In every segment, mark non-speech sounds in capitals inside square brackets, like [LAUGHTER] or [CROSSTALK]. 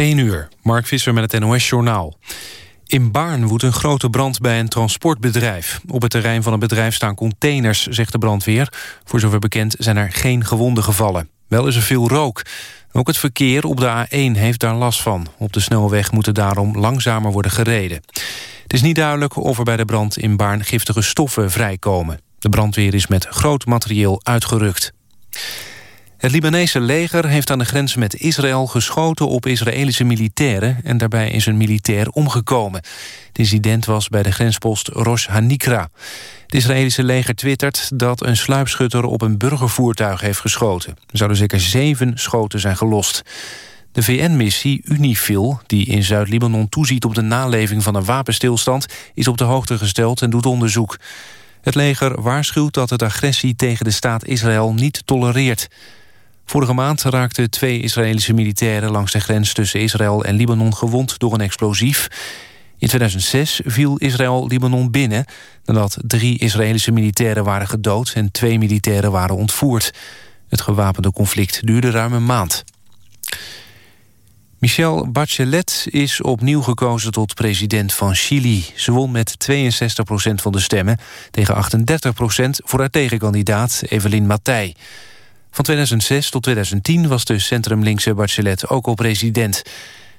1 uur, Mark Visser met het NOS-journaal. In Baarn woedt een grote brand bij een transportbedrijf. Op het terrein van het bedrijf staan containers, zegt de brandweer. Voor zover bekend zijn er geen gewonden gevallen. Wel is er veel rook. Ook het verkeer op de A1 heeft daar last van. Op de snelweg moeten daarom langzamer worden gereden. Het is niet duidelijk of er bij de brand in Baarn giftige stoffen vrijkomen. De brandweer is met groot materieel uitgerukt. Het Libanese leger heeft aan de grens met Israël geschoten op Israëlische militairen en daarbij is een militair omgekomen. De incident was bij de grenspost Rosh Hanikra. Het Israëlische leger twittert dat een sluipschutter op een burgervoertuig heeft geschoten. Er zouden zeker zeven schoten zijn gelost. De VN-missie UNIFIL, die in Zuid-Libanon toeziet op de naleving van een wapenstilstand, is op de hoogte gesteld en doet onderzoek. Het leger waarschuwt dat het agressie tegen de staat Israël niet tolereert. Vorige maand raakten twee Israëlische militairen langs de grens tussen Israël en Libanon gewond door een explosief. In 2006 viel Israël Libanon binnen nadat drie Israëlische militairen waren gedood en twee militairen waren ontvoerd. Het gewapende conflict duurde ruim een maand. Michelle Bachelet is opnieuw gekozen tot president van Chili. Ze won met 62% van de stemmen tegen 38% voor haar tegenkandidaat Evelyn Matthij. Van 2006 tot 2010 was de centrumlinkse Bachelet ook al president.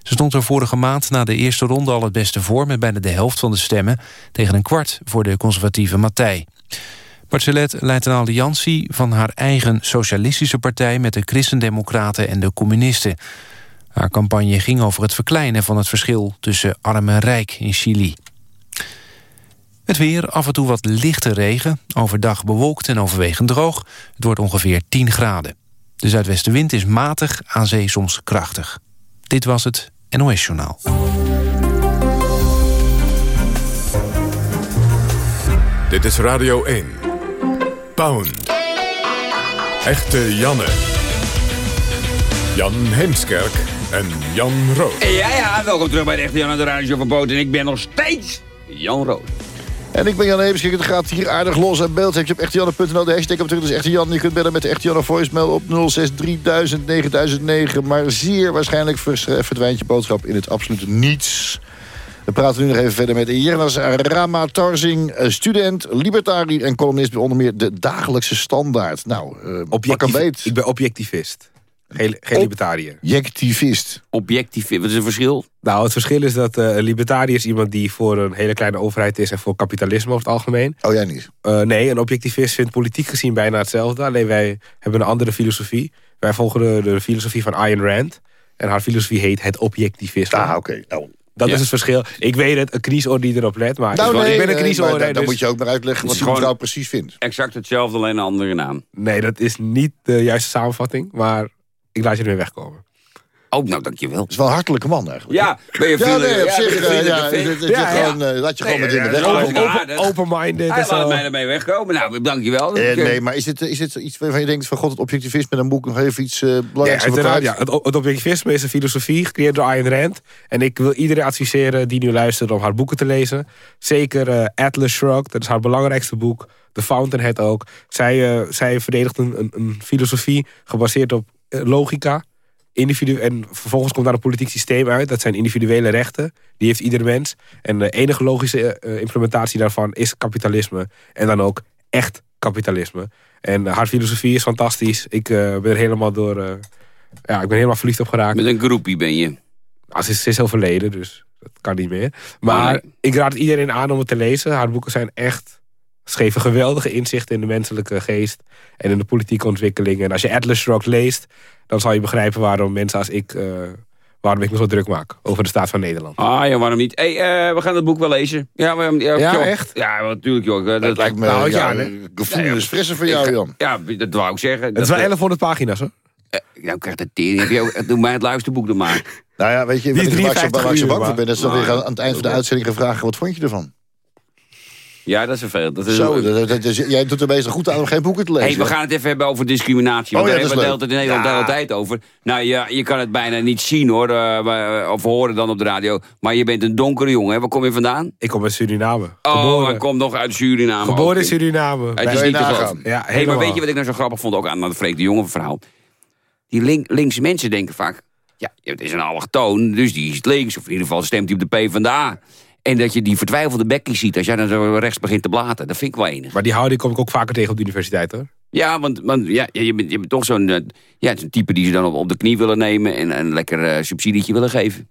Ze stond er vorige maand na de eerste ronde al het beste voor... met bijna de helft van de stemmen tegen een kwart voor de conservatieve Matthij. Bachelet leidt een alliantie van haar eigen socialistische partij... met de christendemocraten en de communisten. Haar campagne ging over het verkleinen van het verschil tussen arm en rijk in Chili. Het weer, af en toe wat lichte regen. Overdag bewolkt en overwegend droog. Het wordt ongeveer 10 graden. De zuidwestenwind is matig, aan zee soms krachtig. Dit was het NOS Journaal. Dit is Radio 1. Pound. Echte Janne. Jan Heemskerk en Jan Roos. Ja, ja, welkom terug bij de Echte Janne, de radio van Poot. En ik ben nog steeds Jan Roos. En ik ben Jan Ebeschik. Het gaat hier aardig los en beeld. Heb je op echtejanne.nl de hashtag op terug. Dus Echte Jan. Je kunt bellen met de Echte Janne voicemail op 063 9009. Maar zeer waarschijnlijk verdwijnt je boodschap in het absolute niets. We praten nu nog even verder met Jernas Rama Tarzing, eh, student, libertariër en columnist bij onder meer de dagelijkse standaard. Nou, uh, Objectief, Ik ben objectivist. Geen, geen libertariër. Objectivist. Objectivist. Wat is het verschil? Nou, het verschil is dat uh, een libertariër is iemand die voor een hele kleine overheid is... en voor kapitalisme over het algemeen. Oh, jij niet? Uh, nee, een objectivist vindt politiek gezien bijna hetzelfde. Alleen wij hebben een andere filosofie. Wij volgen de, de filosofie van Ayn Rand. En haar filosofie heet het objectivisme. Ah, oké. Nou, dat is het verschil. Ik weet het, een kniesoor die erop let. Maar nou, nee, ik ben een kniesoor. Dan, dus... moet je ook maar uitleggen wat die mevrouw precies vindt. Exact hetzelfde, alleen een andere naam. Nee, dat is niet de juiste samenvatting. Maar ik laat je er weer wegkomen. Oh, nou, dankjewel. Het is wel een hartelijke man eigenlijk. Ja, ben je ja, nee, op zich, ja, ja, ja, laat je gewoon met in de weg Open-minded. Hij laat mij ermee wegkomen. Nou, dankjewel. Eh, nee, maar is het, is het iets waarvan je denkt van god, het objectivisme, dan moet ik nog even iets uh, belangrijks ja, ja, het, het objectivisme is een filosofie, gecreëerd door Ayn Rand. En ik wil iedereen adviseren die nu luistert om haar boeken te lezen. Zeker uh, Atlas Shrugged, dat is haar belangrijkste boek. The Fountainhead ook. Zij, uh, zij verdedigt een, een, een filosofie gebaseerd op logica individu en vervolgens komt daar een politiek systeem uit. Dat zijn individuele rechten. Die heeft ieder mens. En de enige logische uh, implementatie daarvan is kapitalisme. En dan ook echt kapitalisme. En haar filosofie is fantastisch. Ik uh, ben er helemaal door... Uh, ja, ik ben helemaal verliefd op geraakt. Met een groepie ben je? Nou, ze, is, ze is overleden, dus dat kan niet meer. Maar oh, nee. ik raad iedereen aan om het te lezen. Haar boeken zijn echt... Ze geven geweldige inzichten in de menselijke geest. En in de politieke ontwikkeling. En als je Atlas Shrugged leest dan zal je begrijpen waarom mensen als ik... Uh, waarom ik me zo druk maak over de staat van Nederland. Ah ja, waarom niet? hey, uh, we gaan het boek wel lezen. Ja, maar, ja, ja echt? Ja, natuurlijk joh. Dat, dat lijkt me nou, ja, ja, gevoelens frisser voor jou, Jan. Ja, dat wou ik zeggen. Het is wel 1100 pagina's hoor. Uh, nou, krijg de tering. Doe mij het luisterboek dan maar. Nou ja, weet je, waar ik zo bang voor ben... dat ze dan weer aan het eind van de uitzending gaan vragen... wat vond je ervan? Ja, dat is vervelend. Dat is Zo, dat, dat, dat, jij doet er bezig goed aan om geen boeken te lezen. Hey, we gaan het even hebben over discriminatie. Want oh, ja, daar hebben we het in Nederland ja. de tijd over. Nou ja, je kan het bijna niet zien hoor, uh, of horen dan op de radio. Maar je bent een donkere jongen. Hè? Waar kom je vandaan? Ik kom uit Suriname. Oh, hij komt nog uit Suriname. Geboren in Suriname. Het is niet te groot. Ja, hey, maar weet je wat ik nou zo grappig vond, ook aan het Freek de Jonge verhaal? Die link, linkse mensen denken vaak... Ja, het is een allochtoon, dus die is links. Of in ieder geval stemt hij op de P van de A. En dat je die vertwijfelde bekkie ziet als jij dan zo rechts begint te blaten. Dat vind ik wel enig. Maar die houding kom ik ook vaker tegen op de universiteit hoor. Ja, want, want ja, je, bent, je bent toch zo'n uh, ja, type die ze dan op, op de knie willen nemen... en een lekker uh, subsidietje willen geven.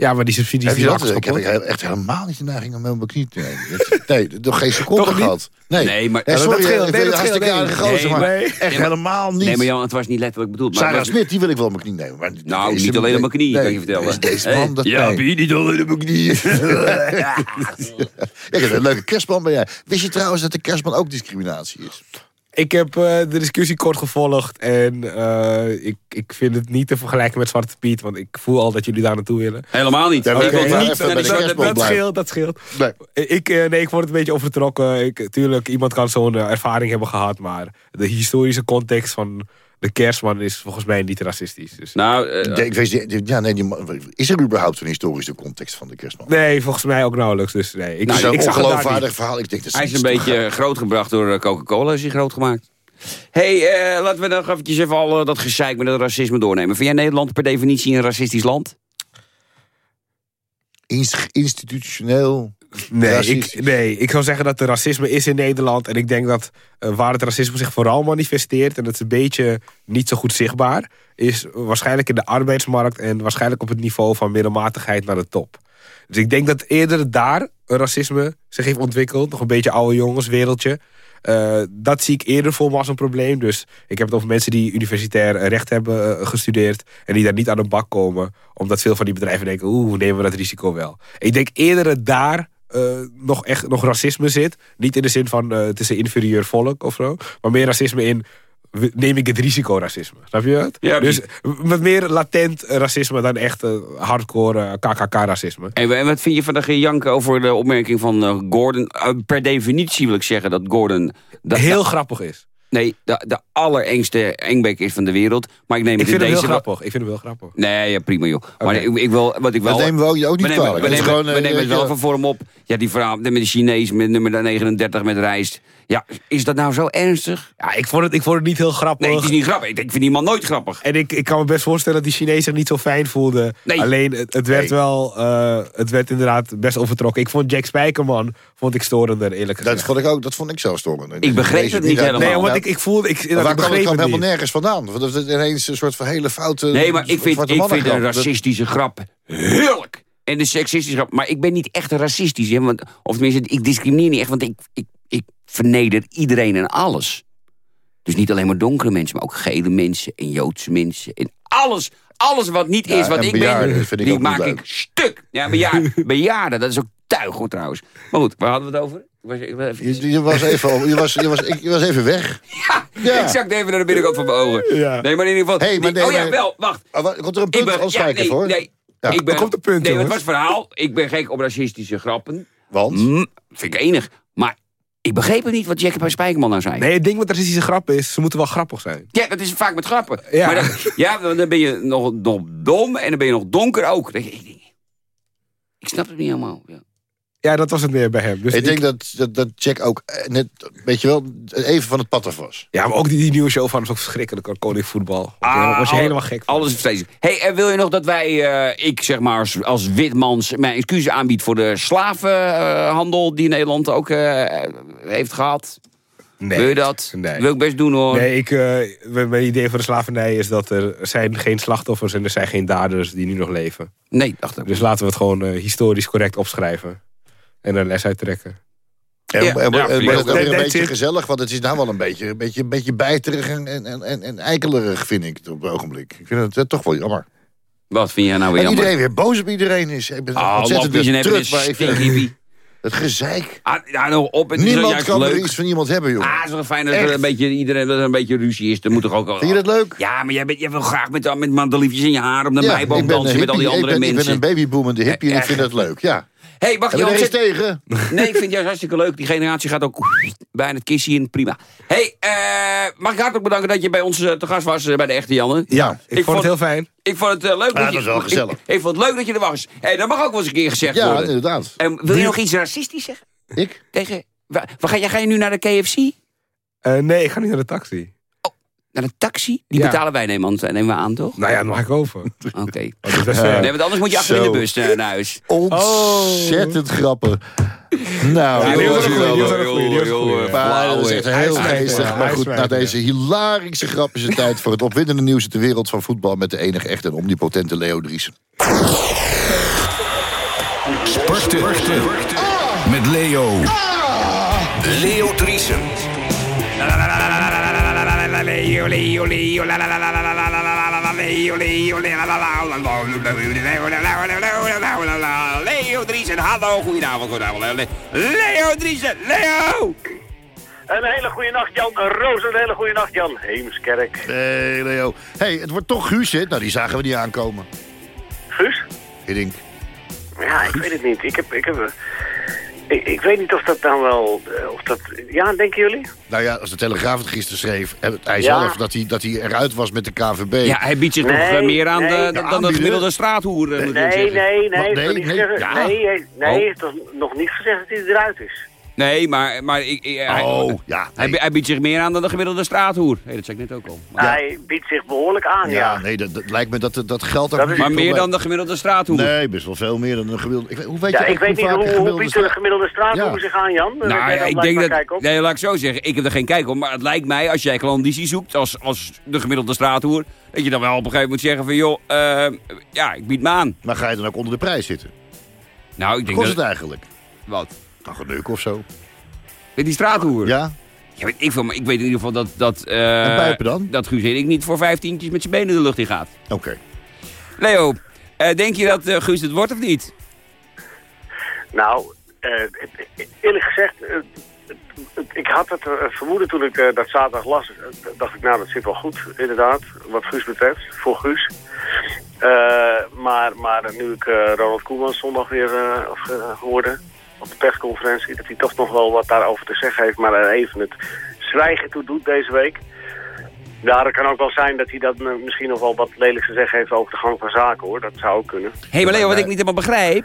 Ja, maar die subsidies... Je dat? Ik heb echt helemaal niet de neiging om mijn knie te nemen. [LAUGHS] Nee, nog geen seconde gehad. Nee, nee maar... Nee, sorry, dat scheelt, nee, dat hartstikke nee, aardige gozer, maar nee. echt helemaal niet. Nee, maar Jan, het was niet letterlijk bedoeld. Maar Sarah. Smit, die wil ik wel op mijn knie nemen. Maar nou, niet alleen op mijn knie, nee, kan je vertellen. Deze man, dat, ja, niet alleen op mijn knie. ja, ik heb een leuke kerstman ben jij. Wist je trouwens dat de kerstman ook discriminatie is? Ik heb uh, de discussie kort gevolgd en uh, ik, ik vind het niet te vergelijken met Zwarte Piet, want ik voel al dat jullie daar naartoe willen. Helemaal niet. Ja, niet dat, dat, scheelt, dat scheelt. Nee. Ik, uh, nee, ik word een beetje overtrokken. Ik, tuurlijk, iemand kan zo'n ervaring hebben gehad, maar de historische context van de kerstman is volgens mij niet racistisch. Dus. Nou, uh, ik weet, ja, nee, die, is er überhaupt een historische context van de kerstman? Nee, volgens mij ook nauwelijks. Dus nee, ik, nou, ik, zag een ongeloofwaardig verhaal. Ik denk, dat hij is een beetje grootgebracht door Coca-Cola, is hij groot gemaakt. hey, uh, laten we nog eventjes even al uh, dat gezeik met het racisme doornemen. Vind jij Nederland per definitie een racistisch land? Institutioneel Nee ik, nee, ik zou zeggen dat er racisme is in Nederland. En ik denk dat uh, waar het racisme zich vooral manifesteert... en dat is een beetje niet zo goed zichtbaar... is waarschijnlijk in de arbeidsmarkt... en waarschijnlijk op het niveau van middelmatigheid naar de top. Dus ik denk dat eerder daar racisme zich heeft ontwikkeld. Nog een beetje oude jongenswereldje. Uh, dat zie ik eerder voor me als een probleem. Dus ik heb het over mensen die universitair recht hebben uh, gestudeerd... en die daar niet aan de bak komen. Omdat veel van die bedrijven denken... oeh, nemen we dat risico wel. Ik denk eerder dat daar uh, nog echt nog racisme zit. Niet in de zin van het is een inferieur volk of zo. Maar meer racisme in neem ik het risico racisme. Snap je het? Ja, dus wat meer latent racisme dan echt uh, hardcore KKK-racisme. En wat vind je van de gejank over de opmerking van Gordon? per definitie wil ik zeggen dat Gordon... Dat, Heel dat, grappig is. Nee, de, de allerengste engbek is van de wereld. Maar ik neem ik het vind in hem deze heel grappig. Ik vind hem heel grappig. Nee, ja, prima joh. Okay. Maar ik, ik, wil, wat ik wel... Dat nemen we ook, ook niet we nemen. We nemen, gewoon, we nemen het wel van vorm op. Ja, die verhaal met de Chinees met nummer 39 met rijst. Ja, is dat nou zo ernstig? Ja, ik vond het, ik vond het niet heel grappig. Nee, het is niet grappig. Ik, ik vind die man nooit grappig. En ik, ik kan me best voorstellen dat die Chinees zich niet zo fijn voelde. Nee. Alleen, het, het werd Nee. wel... uh, het werd inderdaad best overtrokken. Ik vond Jack Spijkerman vond ik storender, eerlijk gezegd. Dat vond ik ook, dat vond ik zo storend. Ik begreep het niet helemaal. Nee, want ik, ik voelde... Ik, waar ik kwam het het helemaal niet. nergens vandaan? Want dat is ineens een soort van hele foute... Nee, maar ik vind, ik vind een. Dat- racistische grap heerlijk. En de seksistische grap. Maar ik ben niet echt racistisch. Hè, want, of tenminste, ik discrimineer niet echt. Want ik, ik, ik verneder iedereen en alles. Dus niet alleen maar donkere mensen, maar ook gele mensen en Joodse mensen. En alles, alles wat niet Ja, is wat ik ben, ik die maak ik stuk. Ja, bejaarden, [LAUGHS] bejaarden, dat is ook tuig hoor trouwens. Maar goed, waar hadden we het over? Ik was, ik was even, Je, je was even, je was, je was, ik, je was even weg. [LAUGHS] ja, Ja. ik zakte even naar de binnenkant van mijn ogen. Ja. Nee, maar in ieder geval... Hey, maar die- nee, oh ja, maar- wel, wacht. Wat- komt er een punt? Anders ja, ik nee, even, hoor. nee. Ja. Ik ben, komt een punt, Nee, wat was het verhaal? Ik ben gek op racistische grappen. Want? Mm, vind ik enig. Maar ik begreep het niet wat Jack bij Spijkerman nou zei. Nee, het ding met racistische grappen is... ze moeten wel grappig zijn. Ja, dat is vaak met grappen. Ja. Maar dan, ja, dan ben je nog, nog dom en dan ben je nog donker ook. Ik, ik, ik snap het niet helemaal. Ja. Ja, dat was het meer bij hem. Dus Ik denk dat, dat, dat Jack ook eh, net, weet je wel, even van het pad af was. Ja, maar ook die, die nieuwe show van hem is ook verschrikkelijk. Koning voetbal. Daar was je al- helemaal gek van. Alles is vreselijk. Hey, en wil je nog dat wij, eh, ik zeg maar als, als witmans, mijn excuses aanbied voor de slavenhandel die Nederland ook eh, heeft gehad? Nee. Wil je dat? Nee. Wil ik best doen hoor. Nee, ik, eh, mijn idee van de slavernij is dat er zijn geen slachtoffers en er zijn geen daders die nu nog leven. Nee, dacht ik. Dus laten we het gewoon historisch correct opschrijven. En er les uit trekken. En, Ja, en, en, ja, wordt het ook weer een beetje it. gezellig, want het is nou wel een beetje, een beetje, een beetje bijterig en, en, en, en eikelerig, vind ik, op het ogenblik. Ik vind het eh, toch wel jammer. Wat vind jij nou weer En jammer? iedereen weer boos op iedereen is. Ik ben Ah, ontzettend de hebben trut, maar ik vind het, gezeik. Ah, ja, nou op. Het Niemand kan er iets van iemand hebben, joh. Ah, het is wel fijn dat er een beetje, iedereen dat er een beetje ruzie is. Er moet toch ook al... Vind je dat leuk? Ja, maar jij, bent, jij wil graag met, met mandeliefjes in je haar op de Ja, meiboom een dansen met al die andere ik ben, ik ben mensen. een babyboomende hippie en ik vind dat leuk, ja. Hey, mag je er eens tegen? Nee, ik vind het juist hartstikke leuk. Die generatie gaat ook bijna het kistje in. Prima. hey, eh, mag ik hartelijk bedanken dat je bij ons eh, te gast was eh, bij de Echte Janne. Ja. Ik, vond, vond- het heel fijn. Ik vond het leuk. Ja, dat je, dat is wel gezellig. Ik, ik vond het leuk dat je er was. Hey, dat mag ook wel eens een keer gezegd Ja, worden. inderdaad. En wil je nog iets racistisch zeggen? Ik? Tegen... Waar, waar ga, jij, ga je nu naar de KFC? Eh, nee, ik ga niet naar de taxi. Naar de taxi? Die Ja. betalen wij, nemen, nemen we aan, toch? Nou ja, mag ik over. [LAUGHS] Oké. Oh, [LAUGHS] dat is, eh, Nee, want anders moet je achter in de bus eh, naar huis. Ontzettend grappig. Nou, Ja, dat is echt heel geestig. Maar goed, na deze hilarische grap is het tijd voor het opwindende nieuws uit de wereld van voetbal met de enige echte en omnipotente Leo Driesen. Sporten. Met Leo. Leo Driesen. Leo Driesen, hallo, goedenavond, goedenavond. Leo Driesen, Leo! Een hele goede nacht, Jan. Roos, een hele goede nacht, Jan. Heemskerk. Hey Leo. hey, het wordt toch Guus, hè? Nou, die zagen we niet aankomen. Guus? Hiddink. Ja, ik weet het niet. Ik, heb, ik, heb, eh, ik, ik weet niet of dat dan wel... eh, Of dat, ja, denken jullie? Nou ja, als de Telegraaf het gisteren schreef, eh, hij Ja. zelf, dat hij, dat hij eruit was met de KVB. Ja, hij biedt zich Nee, nog eh, meer aan nee. de- dan, de gemiddelde straathoer, Nee, nee, nee. Nee, nee, nee, nee, nee, Oh. het is nog niet gezegd dat hij eruit is. Nee, maar, maar ik, ik- hij, Oh, ja. hij, nee. hij biedt zich meer aan dan de gemiddelde straathoer. Hey, dat zei ik net ook al. Maar, Hij biedt zich behoorlijk aan, ja. Ja, nee, dat, dat lijkt me dat dat geld ook Dat niet is- maar meer probleem. dan de gemiddelde straathoer. Nee, best wel veel meer dan een gemiddelde. Ik hoe weet Ja, je ik weet niet hoe, een hoe gemiddelde biedt de gemiddelde straathoer Ja. zich aan, Jan? Nou ik denk dat... Nee, laat ik zo zeggen. Ik heb er geen kijk op. Maar het lijkt mij, als jij klandizie zoekt als, als de gemiddelde straathoer... dat je dan wel op een gegeven moment moet zeggen van... joh, eh, ja, ik bied me aan. Maar ga je dan ook onder de prijs zitten? Nou, ik denk kost dat... het eigenlijk? Wat? Nou, een neuk of zo. Met die straathoer? Ja? Ja, weet ik, veel, maar ik weet in ieder geval dat... dat eh, En pijpen dan? Dat Guus Hiddink niet voor vijftientjes met zijn benen de lucht in gaat. Oké. Leo, eh, denk je dat eh, Guus het wordt of niet? Nou, eh, eerlijk gezegd, ik had het vermoeden toen ik dat zaterdag las. dacht ik, nou, dat zit wel goed, inderdaad, wat Guus betreft, voor Guus. Eh, maar, maar nu ik eh, Ronald Koeman zondag weer hoorde op de persconferentie... dat hij toch nog wel wat daarover te zeggen heeft, maar er even het zwijgen toe doet deze week... Ja, het kan ook wel zijn dat hij dat misschien nog wel wat lelijks te zeggen heeft over de gang van zaken, hoor. Dat zou ook kunnen. Hé, hey, maar Leo, wat ik niet helemaal begrijp...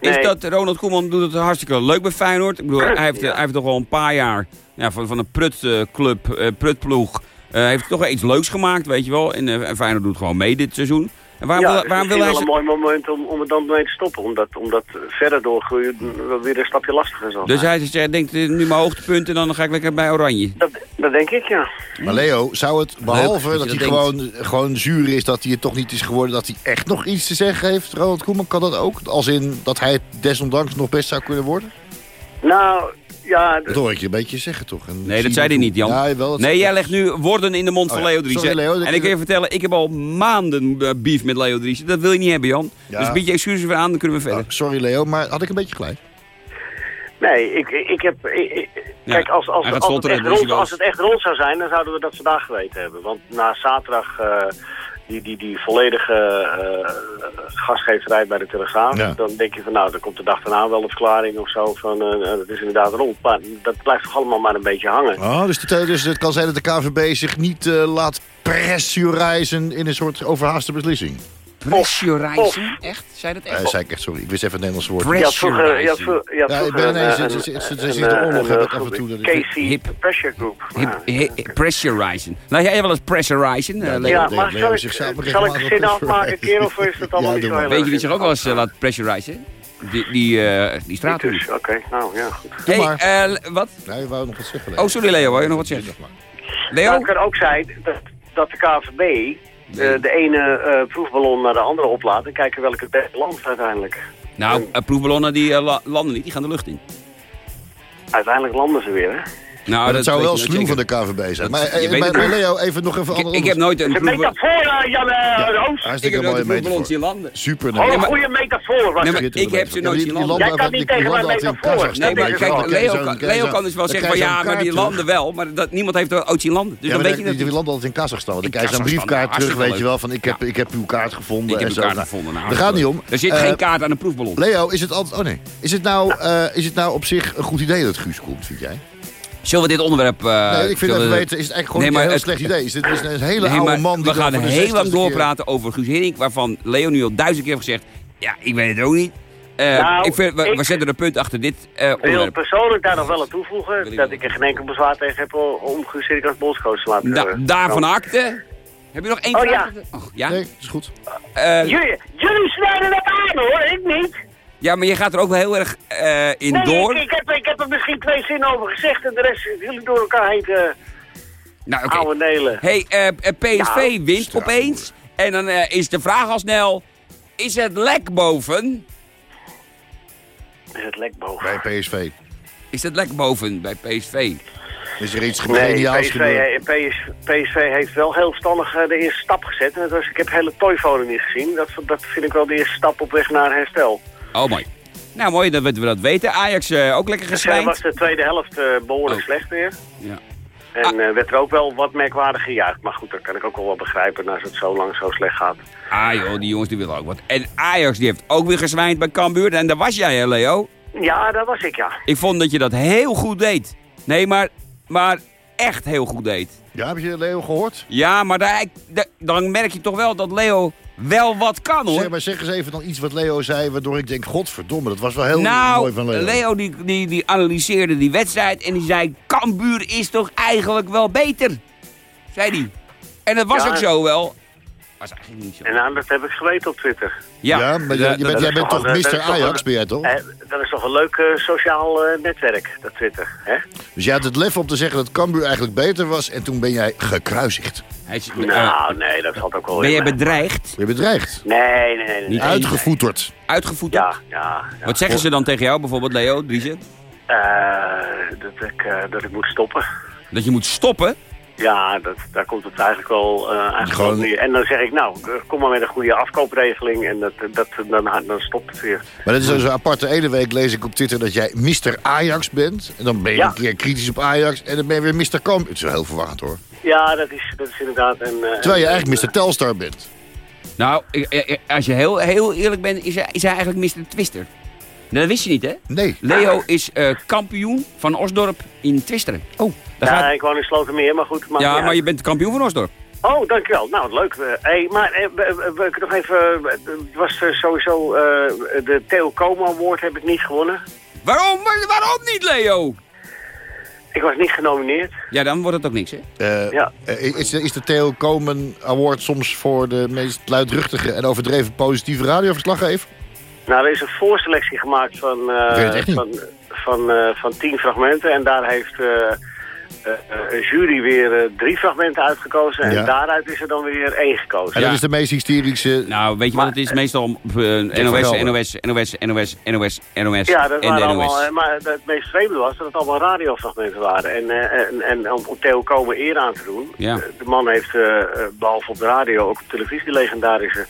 is dat Ronald Koeman doet het hartstikke leuk bij Feyenoord. Ik bedoel, hij heeft, Ja. hij heeft toch al een paar jaar ja, van, van een prutclub, eh prutploeg... eh, heeft toch wel iets leuks gemaakt, weet je wel. En, eh, en Feyenoord doet gewoon mee dit seizoen. En waarom, ja, wil, het waarom is wil hij... wel een mooi moment om, om het dan mee te stoppen. Omdat, omdat verder doorgroeien wel weer een stapje lastiger zal Dus hij zegt, denkt nu mijn hoogtepunt en dan ga ik lekker bij Oranje. Dat, dat denk ik, ja. Maar Leo, zou het, behalve dat hij gewoon, gewoon zuur is dat hij het toch niet is geworden... dat hij echt nog iets te zeggen heeft, Ronald Koeman, kan dat ook? Als in dat hij het desondanks nog best zou kunnen worden? Nou, ja... Dat hoor ik je een beetje zeggen, toch? En Nee, dat zei hij niet, Jan. Ja, dat- Nee, jij legt nu woorden in de mond Oh van ja, Leo Driessen. sorry, Leo, en ik kan je vertellen, ik heb al maanden eh, beef met Leo Driessen. Dat wil je niet hebben, Jan. Ja. Dus bied je excuses weer aan, dan kunnen we Oh, verder. sorry Leo, maar had ik een beetje gelijk? Nee, ik, ik, heb... ik- ik- kijk, als, als, als, het echt dus rond, wel als het echt rond zou zijn, dan zouden we dat vandaag geweten hebben. Want na zaterdag... eh, die, die, die volledige eh gastgeverij bij de Telegraaf. Ja. Dan denk je van nou, dan komt de dag daarna wel een verklaring of zo van eh, eh, het is inderdaad rond. Maar dat blijft toch allemaal maar een beetje hangen. Oh, dus, de, dus het kan zijn dat de KVB zich niet eh, laat pressureizen in een soort overhaaste beslissing. Pressurizing? Echt? Zijn dat echt? Uh, zei ik echt, sorry. Ik wist even het Nederlands woord. Pressurizing. Eh, ja, ik ben ineens sinds de oorlog heb ik eh, af en toe... Dat Casey Pressure Group. Pressurizing. Nou, jij wel eens pressurizing? Eh, ja, maar zal ik zin afmaken, keer of is het allemaal niet zo Weet je wie zich ook wel eens laat pressurizen? Die, die, uh, die straat Oké, nou ja, goed. Hey, uh, wat? Nee, je wou nog wat zeggen. Oh, sorry Leo, wou je nog wat zeggen? Leo? Kan ook zijn dat, dat de KVB eh, de ene eh, proefballon naar de andere oplaat en kijken welke het beste landt uiteindelijk. Nou, eh, proefballonnen die la- landen niet, die gaan de lucht in. Uiteindelijk landen ze weer, hè? Nou, Maar dat zou wel sluw van de KVB zijn. Maar, eh, je weet maar. Leo, even nog even Ik, anders. ik heb nooit een De proefballon... metafoor, eh, Jan eh, Roos. Ik Hartstikke heb nooit mooie een proefballon metafoor. Super. Oh, maar- goede metafoor Nee, maar ik heb ze nooit zien landen. Jij kan niet tegen mijn metafoor. Nee, maar kijk. Leo, kan, dus wel zeggen van ja, maar die landen wel, maar dat, niemand heeft ooit zien landen. Dus dan weet je dat die landen altijd in Kazachstan. Dan krijg je een briefkaart terug, weet je wel. Van ik heb, Ja. ik heb uw kaart gevonden. Ik heb en een zo. kaart Nou, gevonden. Daar gaat niet om. Er zit Eh, geen kaart aan een proefballon. Leo, is het altijd... Oh nee. Is het, nou, eh, is het nou op zich een goed idee dat Guus komt, vind jij? Zullen we dit onderwerp... eh, nee, ik vind zullen even we- weten, is het eigenlijk gewoon Nee, een heel het- slecht idee? Is dit is een hele Nee, oude man die we gaan heel lang 60ste keer- doorpraten over Guus Hiddink, waarvan Leo nu al duizend keer heeft gezegd... Ja, ik weet het ook niet. Eh, Nou, ik vind, we, ik- we zetten een punt achter dit eh, Ik wil persoonlijk daar nog wel aan toevoegen ik dat wel. ik er geen enkel bezwaar tegen heb om- Guus Hiddink als bondscoach te laten Da, eh, daarvan komen. akte. Heb je nog één Oh, vraag? ja. Oh, ja? Nee, is goed. Jullie, jullie snijden dat aan hoor, ik niet. Ja, maar je gaat er ook wel heel erg eh, in Nee, door. Ik, ik, heb, ik heb er misschien twee zinnen over gezegd en de rest jullie door elkaar heen te nou, oké. ouwe nelen. Hey, eh, eh, PSV Ja, wint opeens. En dan is de vraag al snel... Is het lek boven? Is het lek boven? Bij PSV. Is het lek boven bij PSV? Is er iets Nee, geniaals PSV, gebeurd? PS, PSV heeft wel heel verstandig de eerste stap gezet. En dat was, ik heb hele toyfonen niet gezien. Dat, dat vind ik wel de eerste stap op weg naar herstel. Oh, mooi. Nou, mooi dat we dat weten. Ajax eh, ook lekker Dus, eh, was geslijnd. de tweede helft eh, behoorlijk Oh. slecht weer. Ja. En eh, werd er ook wel wat merkwaardig gejuicht. Maar goed, dat kan ik ook wel wel begrijpen als het zo lang zo slecht gaat. Ah joh, die jongens die willen ook wat. En Ajax die heeft ook weer gezwijnd bij Cambuur. En daar was jij hè, Leo? Ja, dat was ik, ja. Ik vond dat je dat heel goed deed. Nee, maar, maar echt heel goed deed. Ja, heb je Leo gehoord? Ja, maar daar, daar- dan merk je toch wel dat Leo wel wat kan hoor. Zeg, maar zeg eens even dan iets wat Leo zei, waardoor ik denk, godverdomme, dat was wel heel nou, mooi van Leo. Leo, die, die, die analyseerde die wedstrijd en die zei... Cambuur is toch eigenlijk wel beter? Zei hij. En dat was Ja. ook zo wel. Was eigenlijk niet zo. En nou, dat heb ik geweten op Twitter. Ja, Ja, maar je, je bent, jij bent toch Mr. Ajax, ben jij toch? Eh, dat is toch een leuk eh, sociaal eh, netwerk, dat Twitter. Hè? Dus jij had het lef om te zeggen dat Cambuur eigenlijk beter was en toen ben jij gekruisigd. Hij is, Nou, nee, dat valt ook wel ben jij bedreigd? Ben je bedreigd? Nee, nee, nee. nee. Niet Uitgevoeterd. Uitgevoeterd? Ja, ja. ja. Wat zeggen ze dan tegen jou bijvoorbeeld, Leo, Driesen? Eh, dat, ik, eh, dat ik moet stoppen. Dat je moet stoppen? Ja, dat, daar komt het eigenlijk wel eh eigenlijk Gewoon- neer. En dan zeg ik, nou, eh, kom maar met een goede afkoopregeling en dat, dat, dan, dan stopt het weer. Maar dat is zo apart. De ene week lees ik op Twitter dat jij Mr. Ajax bent. En dan ben je Ja. een keer kritisch op Ajax. En dan ben je weer Mr. Cambuur. Het is wel heel verwarrend hoor. Ja, dat is, dat is inderdaad een... eh, Terwijl je een- eigenlijk Mr. Telstar bent. Nou, ik- ik- als je heel, heel eerlijk bent, is hij, is hij eigenlijk Mr. Twister. Nee, dat wist je niet, hè? Nee. Leo is eh, kampioen van Osdorp in Twisteren. Oh. Daar Ja, gaat- ik woon in Slotermeer, maar goed. maakt ja, maar uit. je bent kampioen van Osdorp. Oh, dankjewel. Nou, wat leuk. Eh, hey, maar eh, we- we- we- ik nog even... Het was sowieso... eh, de Theo Como Award heb ik niet gewonnen. Waarom? Waar- Waarom niet, Leo? Ik was niet genomineerd. Ja, dan wordt het ook niks, hè? Eh, Ja. is, de, is de Theo Komen Award soms voor de meest luidruchtige en overdreven positieve radioverslaggever? Nou, er is een voorselectie gemaakt van, eh, van, van, eh, van tien fragmenten. En daar heeft eh, eh, een jury weer drie fragmenten uitgekozen. En Ja. daaruit is er dan weer één gekozen. En Ja. dat is de meest hysterische... Nou, weet je wat het is? Meestal eh, NOS. NOS, NOS, NOS, NOS, NOS Ja, dat en waren allemaal, NOS. eh, maar het meest vreemde was dat het allemaal radiofragmenten waren. En, eh, en, en om om Theo Komen eer aan te doen. Ja. De man heeft, eh, eh, behalve op de radio, ook op televisie legendarische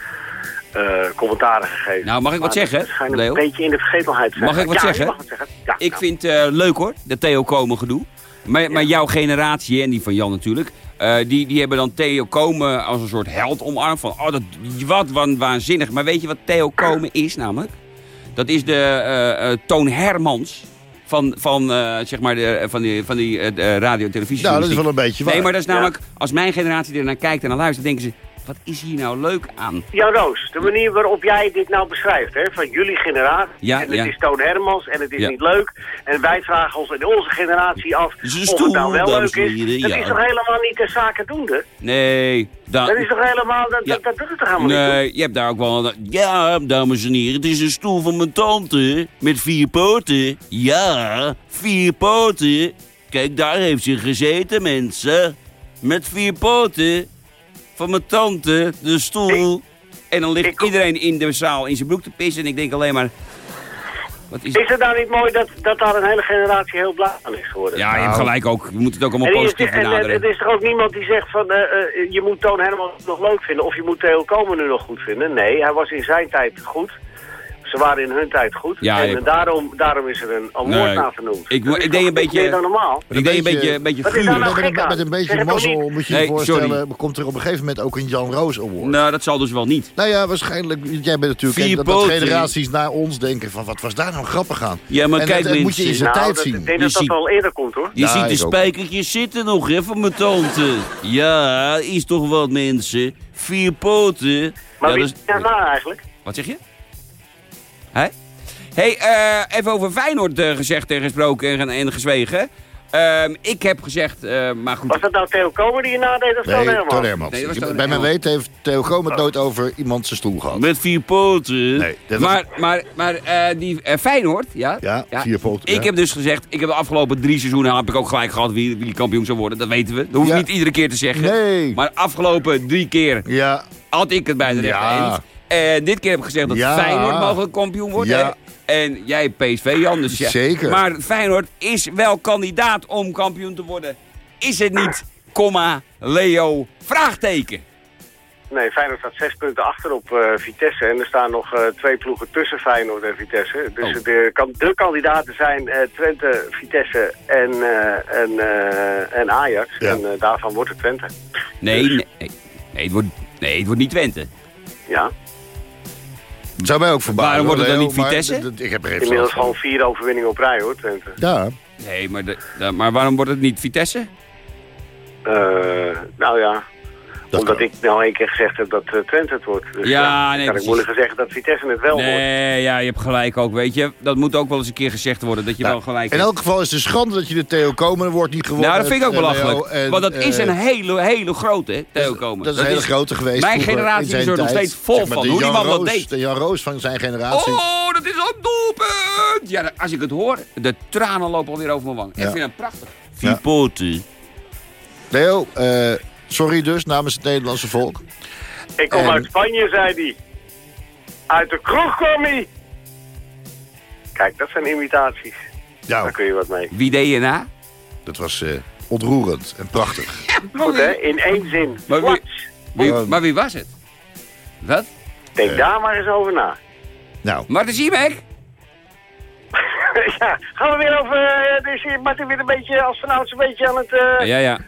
eh, commentaren gegeven. Nou, mag ik wat Maar zeggen, Leo? een beetje in de vergetelheid te zijn. Mag ik wat ja, zeggen? Mag wat zeggen. Ja, Ik ja. vind het leuk hoor, dat Theo Komen gedoe. Maar, maar jouw generatie, en die van Jan natuurlijk... eh, die, die hebben dan Theo Komen als een soort held omarmd. Van, oh, dat, wat wa- waanzinnig. Maar weet je wat Theo Komen is namelijk? Dat is de eh, eh, Toon Hermans van, van, eh, zeg maar de, van die, van die eh, radio- en televisie. Nou, dat is wel een beetje waar. Nee, maar dat is Ja. namelijk... Als mijn generatie er naar kijkt en naar luistert, denken ze... Wat is hier nou leuk aan? Ja, Roos, de manier waarop jij dit nou beschrijft, hè, van jullie generatie, Ja, en het ja. is Toon Hermans en het is Ja. niet leuk, en wij vragen ons in onze generatie af of het nou wel leuk is. heren, dat is toch helemaal niet de zaken doende? Nee, da- Dat is toch helemaal, dat, dat, dat doet het toch helemaal niet? Nee, je hebt daar ook wel... Ja, dames en heren, het is een stoel van mijn tante. Met vier poten. Ja, vier poten. Kijk, daar heeft ze gezeten, mensen. Met vier poten. Van mijn tante, de stoel. En dan ligt ik- iedereen in de zaal in zijn broek te pissen. En ik denk alleen maar... Wat is... Is het nou niet mooi dat, dat daar een hele generatie heel blij van is geworden? Ja, je hebt gelijk ook. Je moet het ook allemaal En, is- positief en, en benaderen. het is toch ook niemand die zegt van eh, eh, je moet Toon Hermans nog leuk vinden of je moet Theo Komen nu nog goed vinden. Nee, hij was in zijn tijd goed. Ze waren in hun tijd goed. Ja, en daarom, daarom is er een award Nee. naar vernoemd. Ik- ik deed een beetje- meer dan normaal. Ik deed een beetje- beetje, een nou met, een beetje mazzel moet je je Nee, voorstellen... sorry. komt er op een gegeven moment ook een Jan Roos Award. Nou, dat zal dus wel niet. Nou ja, waarschijnlijk. Jij bent natuurlijk Vier dat, generaties naar ons denken van wat was daar nou grappig aan. Ja, maar en kijk dat, moet je in zijn Nou, tijd dat, zien. ik denk Je dat dat ziet- wel eerder komt hoor. Je ziet de spijkertjes zitten nog, hè, van mijn tante. Ja, is toch wat, mensen. Vier poten. Maar wie dat is is- daarna eigenlijk? Wat zeg je? Hè? hey, eh, even over Feyenoord eh, gezegd en gesproken en, en gezwegen. Ehm, ik heb gezegd, eh, maar goed. Was dat nou Theo Komen die je nadeed of Nee? Toon Hermans. Nee, was Bij mijn weten heeft Theo Goom het nooit over iemand zijn stoel gehad. Met vier poten. Nee, dat was- maar maar, maar eh, die Feyenoord, ja? Ja, vier poten, Ik ja. heb dus gezegd, ik heb de afgelopen drie seizoenen heb ik ook gelijk gehad wie, wie kampioen zou worden. Dat weten we. Dat hoef je Ja. niet iedere keer te zeggen. Nee. Maar afgelopen drie keer Ja, had ik het bij de rechter Ja. En dit keer heb ik gezegd dat Ja. Feyenoord mogelijk kampioen wordt. Ja. En jij PSV, Jan. Dus ja. Zeker. Maar Feyenoord is wel kandidaat om kampioen te worden. Is het niet, comma, Leo, vraagteken. Nee, Feyenoord staat zes punten achter op eh, Vitesse. En er staan nog eh, twee ploegen tussen Feyenoord en Vitesse. Dus Oh. de, kan, de kandidaten zijn eh, Twente, Vitesse en, eh, en, eh, en Ajax. Ja. En daarvan wordt het Twente. Nee, nee, nee, nee, het wordt, nee, het wordt niet Twente. Ja. Zou mij ook verbazen. Waarom wordt het dan niet Vitesse? Ik heb er geen Inmiddels gewoon vier overwinningen op rij hoor, Twente. Ja, Nee, maar, de, de- maar waarom wordt het niet Vitesse? Eh, nou ja, dat omdat kan. ik nou één keer gezegd heb dat eh, Twente het wordt. Dus Ja, ja, nee, kan precies. ik moeilijk zeggen dat Vitesse het wel wordt. Nee, ja, je hebt gelijk ook, weet je. Dat moet ook wel eens een keer gezegd worden, dat je Nou, wel gelijk in elk geval is het schande dat je de Theo Komen wordt niet gewonnen. Nou, dat vind ik ook eh, belachelijk. En, Want dat is eh, een hele, hele grote, hè, Theo Komen. Dat is een hele grote geweest. Mijn generatie is er nog steeds vol Zeg maar, van. Hoe die Jan man dat Roos, deed. De Jan Roos van zijn generatie. Oh, dat is een doelpunt! Ja, als ik het hoor, de tranen lopen alweer over mijn wang. Ik vind het prachtig. Poten. Leo, eh, sorry dus namens het Nederlandse volk. Ik kom En- uit Spanje, zei hij. Uit de kroeg kwam hij. Kijk, dat zijn imitaties. Ja, Daar kun je wat mee. Wie deed je na? dat was eh, ontroerend en prachtig. Goed hè, in één zin. Maar wie- Oh. maar wie was het? Wat? Denk Eh. daar maar eens over na. Nou, Martin Siemek? [LAUGHS] ja, gaan we weer over... eh, dus Martin weer een beetje als vanouds een beetje aan het uh, Ja, ja.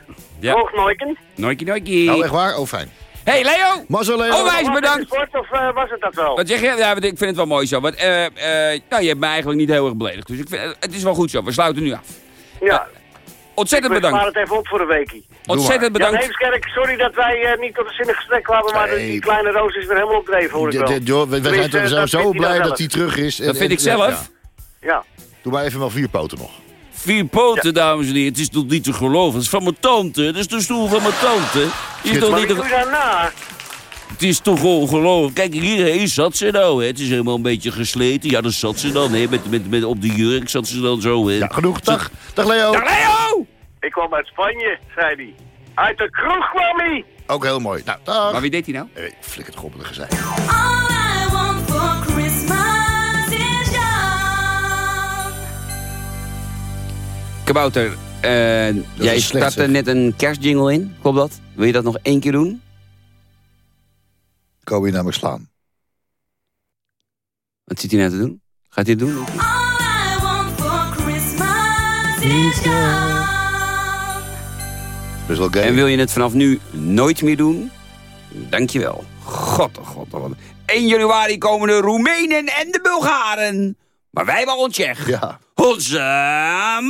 Ja. hoognooiken. Noikie, noikie. nou echt waar? Oh, fijn. Hey Leo! Mazzel, Leo. Onwijs het bedankt! sport of eh, was het dat wel? Wat zeg je? Ja, ik vind het wel mooi zo. Want, eh, eh, nou, je hebt me eigenlijk niet heel erg beledigd. Dus ik vind, het is wel goed zo. We sluiten nu af. Ja, Ontzettend ik spaar bedankt. het even op voor een weekie. Ontzettend bedankt. Heemskerk, sorry dat wij eh, niet tot een zinnig gesprek kwamen, maar Nee. die kleine Roos is weer helemaal opdreven, hoor ik wel. we, we zijn, we zo blij dat hij terug is. En- Dat vind en- ik zelf. ja. Doe maar even wel vier poten nog. Vier poten, dames en heren. Het is toch niet te geloven. Het is van mijn tante. Dat is de stoel van mijn tante. Die is toch Maar niet wie te... doe je daarna? Het is toch ongelooflijk. Kijk, hier, hier zat ze nou. Hè. Het is helemaal een beetje gesleten. Ja, daar zat ze dan. Hè. Met, met, met, op de jurk zat ze dan zo. Hè. Ja, genoeg. Dag. Dag Leo. Dag Leo! Ik kwam uit Spanje, zei hij. Uit de kroeg kwam hij. Ook heel mooi. Nou, dag. Maar wie deed hij nou? Eh, Flik het goppelige zei. All I want for Christmas Kabouter, eh, jij startte zeg. net een kerstjingle in. Klopt dat? Wil je dat nog één keer doen? Kan je namelijk slaan. Wat zit hij nou te doen? Gaat hij het doen? All I want for Christmas is wel gay. En wil je het vanaf nu nooit meer doen? Dankjewel. God, oh god, oh god. 1 januari komen de Roemenen en de Bulgaren. Maar wij hebben ons Tsjech. Ja. Onze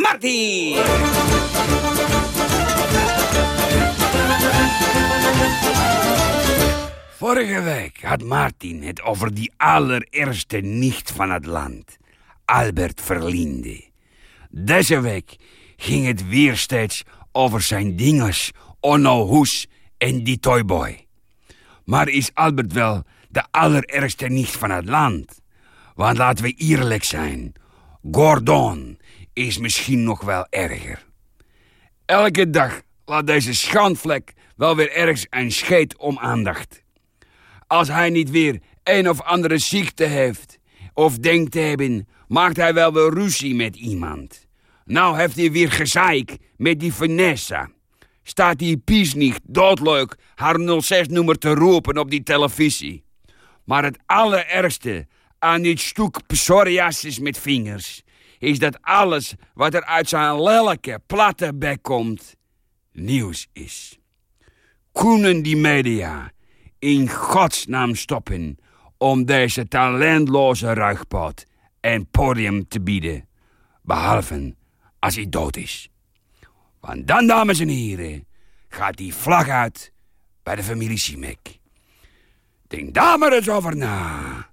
Martin. Vorige week had Martin het over die allereerste nicht van het land. Albert Verlinde. Deze week ging het weer steeds over zijn dinges, Onno Hoes en die Toyboy. Maar is Albert wel de allerergste nicht van het land? Want laten we eerlijk zijn, Gordon is misschien nog wel erger. Elke dag laat deze schandvlek wel weer ergens een scheet om aandacht. Als hij niet weer een of andere ziekte heeft of denkt te hebben, maakt hij wel weer ruzie met iemand. Nou heeft hij weer gezeik met die Vanessa. Staat die pies niet doodleuk haar 06-nummer te roepen op die televisie. Maar het allerergste aan dit stuk psoriasis met vingers... is dat alles wat er uit zijn lelijke, platte bek komt... nieuws is. Kunnen die media in godsnaam stoppen... om deze talentloze ruigpot een podium te bieden... behalve als hij dood is. Want dan, dames en heren, gaat die vlag uit bij de familie Siemek. Denk daar maar eens over na.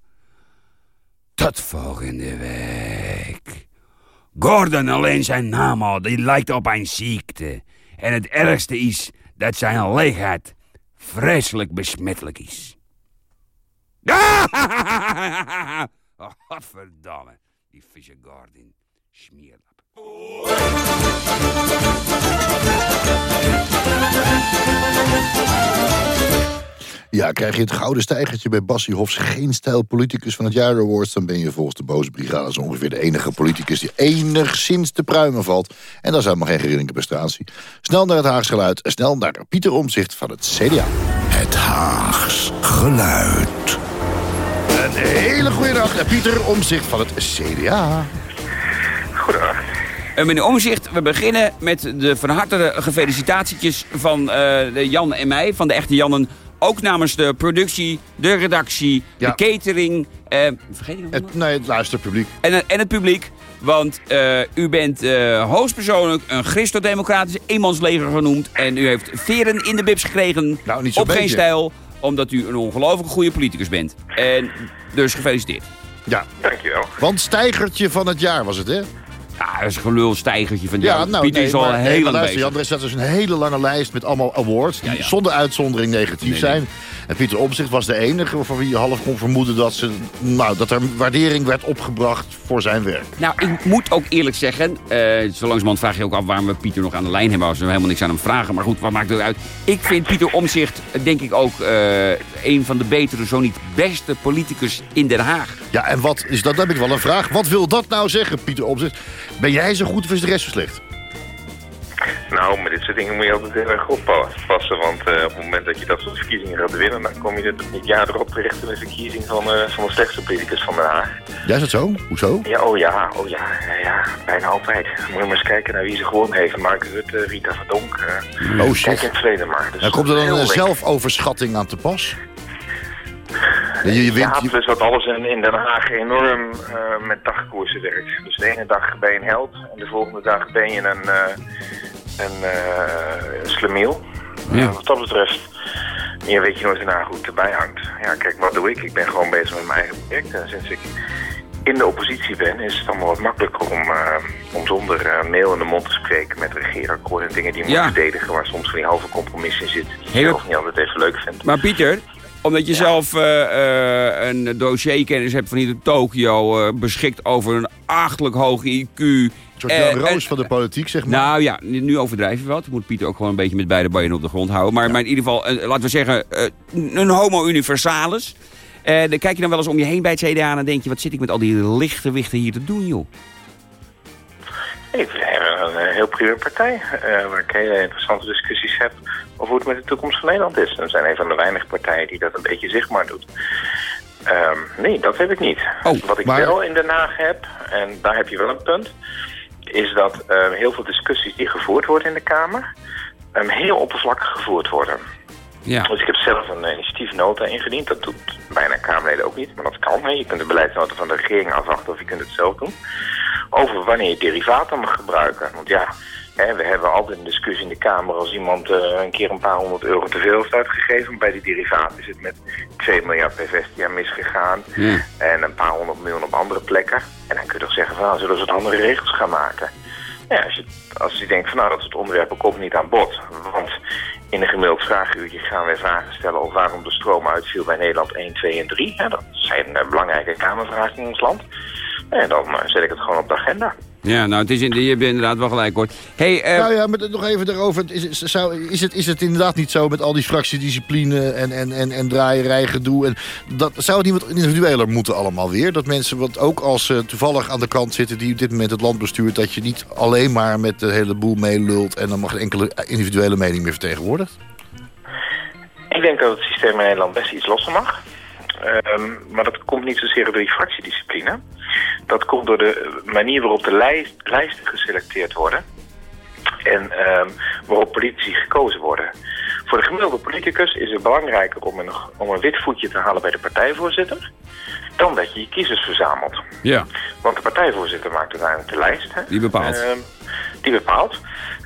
Tot volgende week. Gordon alleen zijn naam al, die lijkt op een ziekte. En het ergste is dat zijn leegheid vreselijk besmettelijk is. [LAUGHS] oh, godverdamme, die vieze Gordon. Smeerlap. Ja, krijg je het gouden stijgertje bij Bassie Hofs geen stijl politicus van het jaar awards... dan ben je volgens de boze brigade zo ongeveer de enige politicus... die enigszins te pruimen valt. En dat is helemaal geen geringe prestatie. Snel naar het Haags geluid, snel naar Pieter Omzicht van het CDA. Het Haags geluid. Een hele goede dag naar Pieter Omzicht van het CDA. Eh, meneer Omzicht, we beginnen met de van harte gefelicitatietjes van eh, de Jan en mij, van de echte Jannen. Ook namens de productie, de redactie, Ja. de catering. eh, vergeet ik nog iemand? Het, nee, het luisterpubliek. En, en het publiek. Want eh, u bent eh, hoogstpersoonlijk een christodemocratisch eenmansleger genoemd. En u heeft veren in de bibs gekregen. Nou, niet op geen stijl. Omdat u een ongelooflijk goede politicus bent. En dus gefeliciteerd. Ja, Dankjewel. want stijgertje van het jaar was het, hè? Ja, dat is een gelulstijgertje van Ja, nou, nee, is al maar, heel lang bezig. Jan, er staat dus een hele lange lijst met allemaal awards... die Ja, ja. zonder uitzondering negatief Nee, zijn. En Pieter Omzicht was de enige van wie je half kon vermoeden... Dat, ze, nou, dat er waardering werd opgebracht voor zijn werk. Nou, ik moet ook eerlijk zeggen, eh zo langzamerhand vraag je ook af waarom we Pieter nog aan de lijn hebben als we helemaal niks aan hem vragen. Maar goed, wat maakt het uit? Ik vind Pieter Omzicht, denk ik ook, eh, een van de betere, zo niet beste politicus in Den Haag. Ja, en wat is dat? Dan heb ik wel een vraag. Wat wil dat nou zeggen, Pieter Omzicht? Ben jij zo goed of is de rest zo slecht? Nou, met dit soort dingen moet je altijd heel erg oppassen. Want eh, op het moment dat je dat soort verkiezingen gaat winnen... dan kom je het jaar erop terecht in de verkiezing van, eh, van de slechtste politicus van Den Haag. Ja, is dat zo? Hoezo? Ja, oh ja, oh ja, ja, ja, bijna altijd. Moet je maar eens kijken naar wie ze gewonnen heeft. Mark Rutte, Rita Verdonk. eh Oh Kijk shit. in het verleden maar. Dus komt er dan een zelfoverschatting aan te pas? Je, je wint, Ja, plus dat alles in, in Den Haag enorm eh, met dagkoersen werkt. Dus de ene dag ben je een held en de volgende dag ben je een, eh een slemiel. Ja. Eh, wat dat betreft, je weet je nooit daarna hoe het erbij hangt. Ja, kijk, wat doe ik? Ik ben gewoon bezig met mijn eigen project. En sinds ik in de oppositie ben, is het allemaal wat makkelijker om, om zonder eh, mail in de mond te spreken met regeerakkoorden en dingen die je Ja. moet verdedigen, waar soms van die halve compromissen zit, die je zelf niet altijd even leuk vindt. Maar Pieter, omdat je zelf eh, eh, een dossierkennis hebt van hier tot Tokio, eh, beschikt over een achtelijk hoge IQ. een soort Jan Roos van de politiek, zeg maar. Nou ja, nu overdrijf je wat. Moet Pieter ook gewoon een beetje met beide benen op de grond houden. Maar, maar in ieder geval, laten we zeggen, eh, een homo universalis. Dan kijk je dan wel eens om je heen bij het CDA en dan denk je... wat zit ik met al die lichtgewichten hier te doen, joh? We hebben een heel prima partij eh, waar ik hele interessante discussies heb over hoe het met de toekomst van Nederland is. En we zijn een van de weinige partijen die dat een beetje zichtbaar doet. Ehm, nee, dat heb ik niet. Oh, Wat ik maar- wel in Den Haag heb, en daar heb je wel een punt, is dat eh, heel veel discussies die gevoerd worden in de Kamer, ehm, heel oppervlakkig gevoerd worden. Ja. Dus ik heb zelf een initiatiefnota ingediend. Dat doet bijna Kamerleden ook niet, maar dat kan. Hè. Je kunt de beleidsnota van de regering afwachten of je kunt het zelf doen. Over wanneer je derivaten mag gebruiken. Want ja, we hebben altijd een discussie in de Kamer als iemand eh, een keer een paar honderd euro te veel heeft uitgegeven. Bij die derivaten is het met 2 miljard per vestia misgegaan. En een paar honderd miljoen op andere plekken. En dan kun je toch zeggen van, nou, zullen we wat andere regels gaan maken. Ja, als je, als je denkt van nou, dat soort onderwerpen komt niet aan bod. Want in een gemiddeld vraaguurtje gaan wij vragen stellen over waarom de stroom uitviel bij Nederland 1, 2 en 3. Ja, dat zijn eh, belangrijke kamervragen in ons land. En dan eh, zet ik het gewoon op de agenda. Ja, nou, het is in, je hebt inderdaad wel gelijk, hoor. hey, eh, Nou ja, maar nog even daarover. Is, is- zou, is, het, is het inderdaad niet zo met al die fractiediscipline en, en, en, en draaierij gedoe? En dat, zou het niet wat individueler moeten allemaal weer? Dat mensen, wat ook als ze toevallig aan de kant zitten die op dit moment het land bestuurt... dat je niet alleen maar met de hele boel meelult en dan mag geen enkele individuele mening meer vertegenwoordigd? Ik denk dat het systeem in Nederland best iets losser mag. Ehm, maar dat komt niet zozeer door die fractiediscipline. Dat komt door de manier waarop de lijst, lijsten geselecteerd worden. En ehm, waarop politici gekozen worden. Voor de gemiddelde politicus is het belangrijker om een, om een wit voetje te halen bij de partijvoorzitter... dan dat je je kiezers verzamelt. ja, Want de partijvoorzitter maakt uiteindelijk de lijst. Hè? die bepaalt. Ehm, die bepaalt.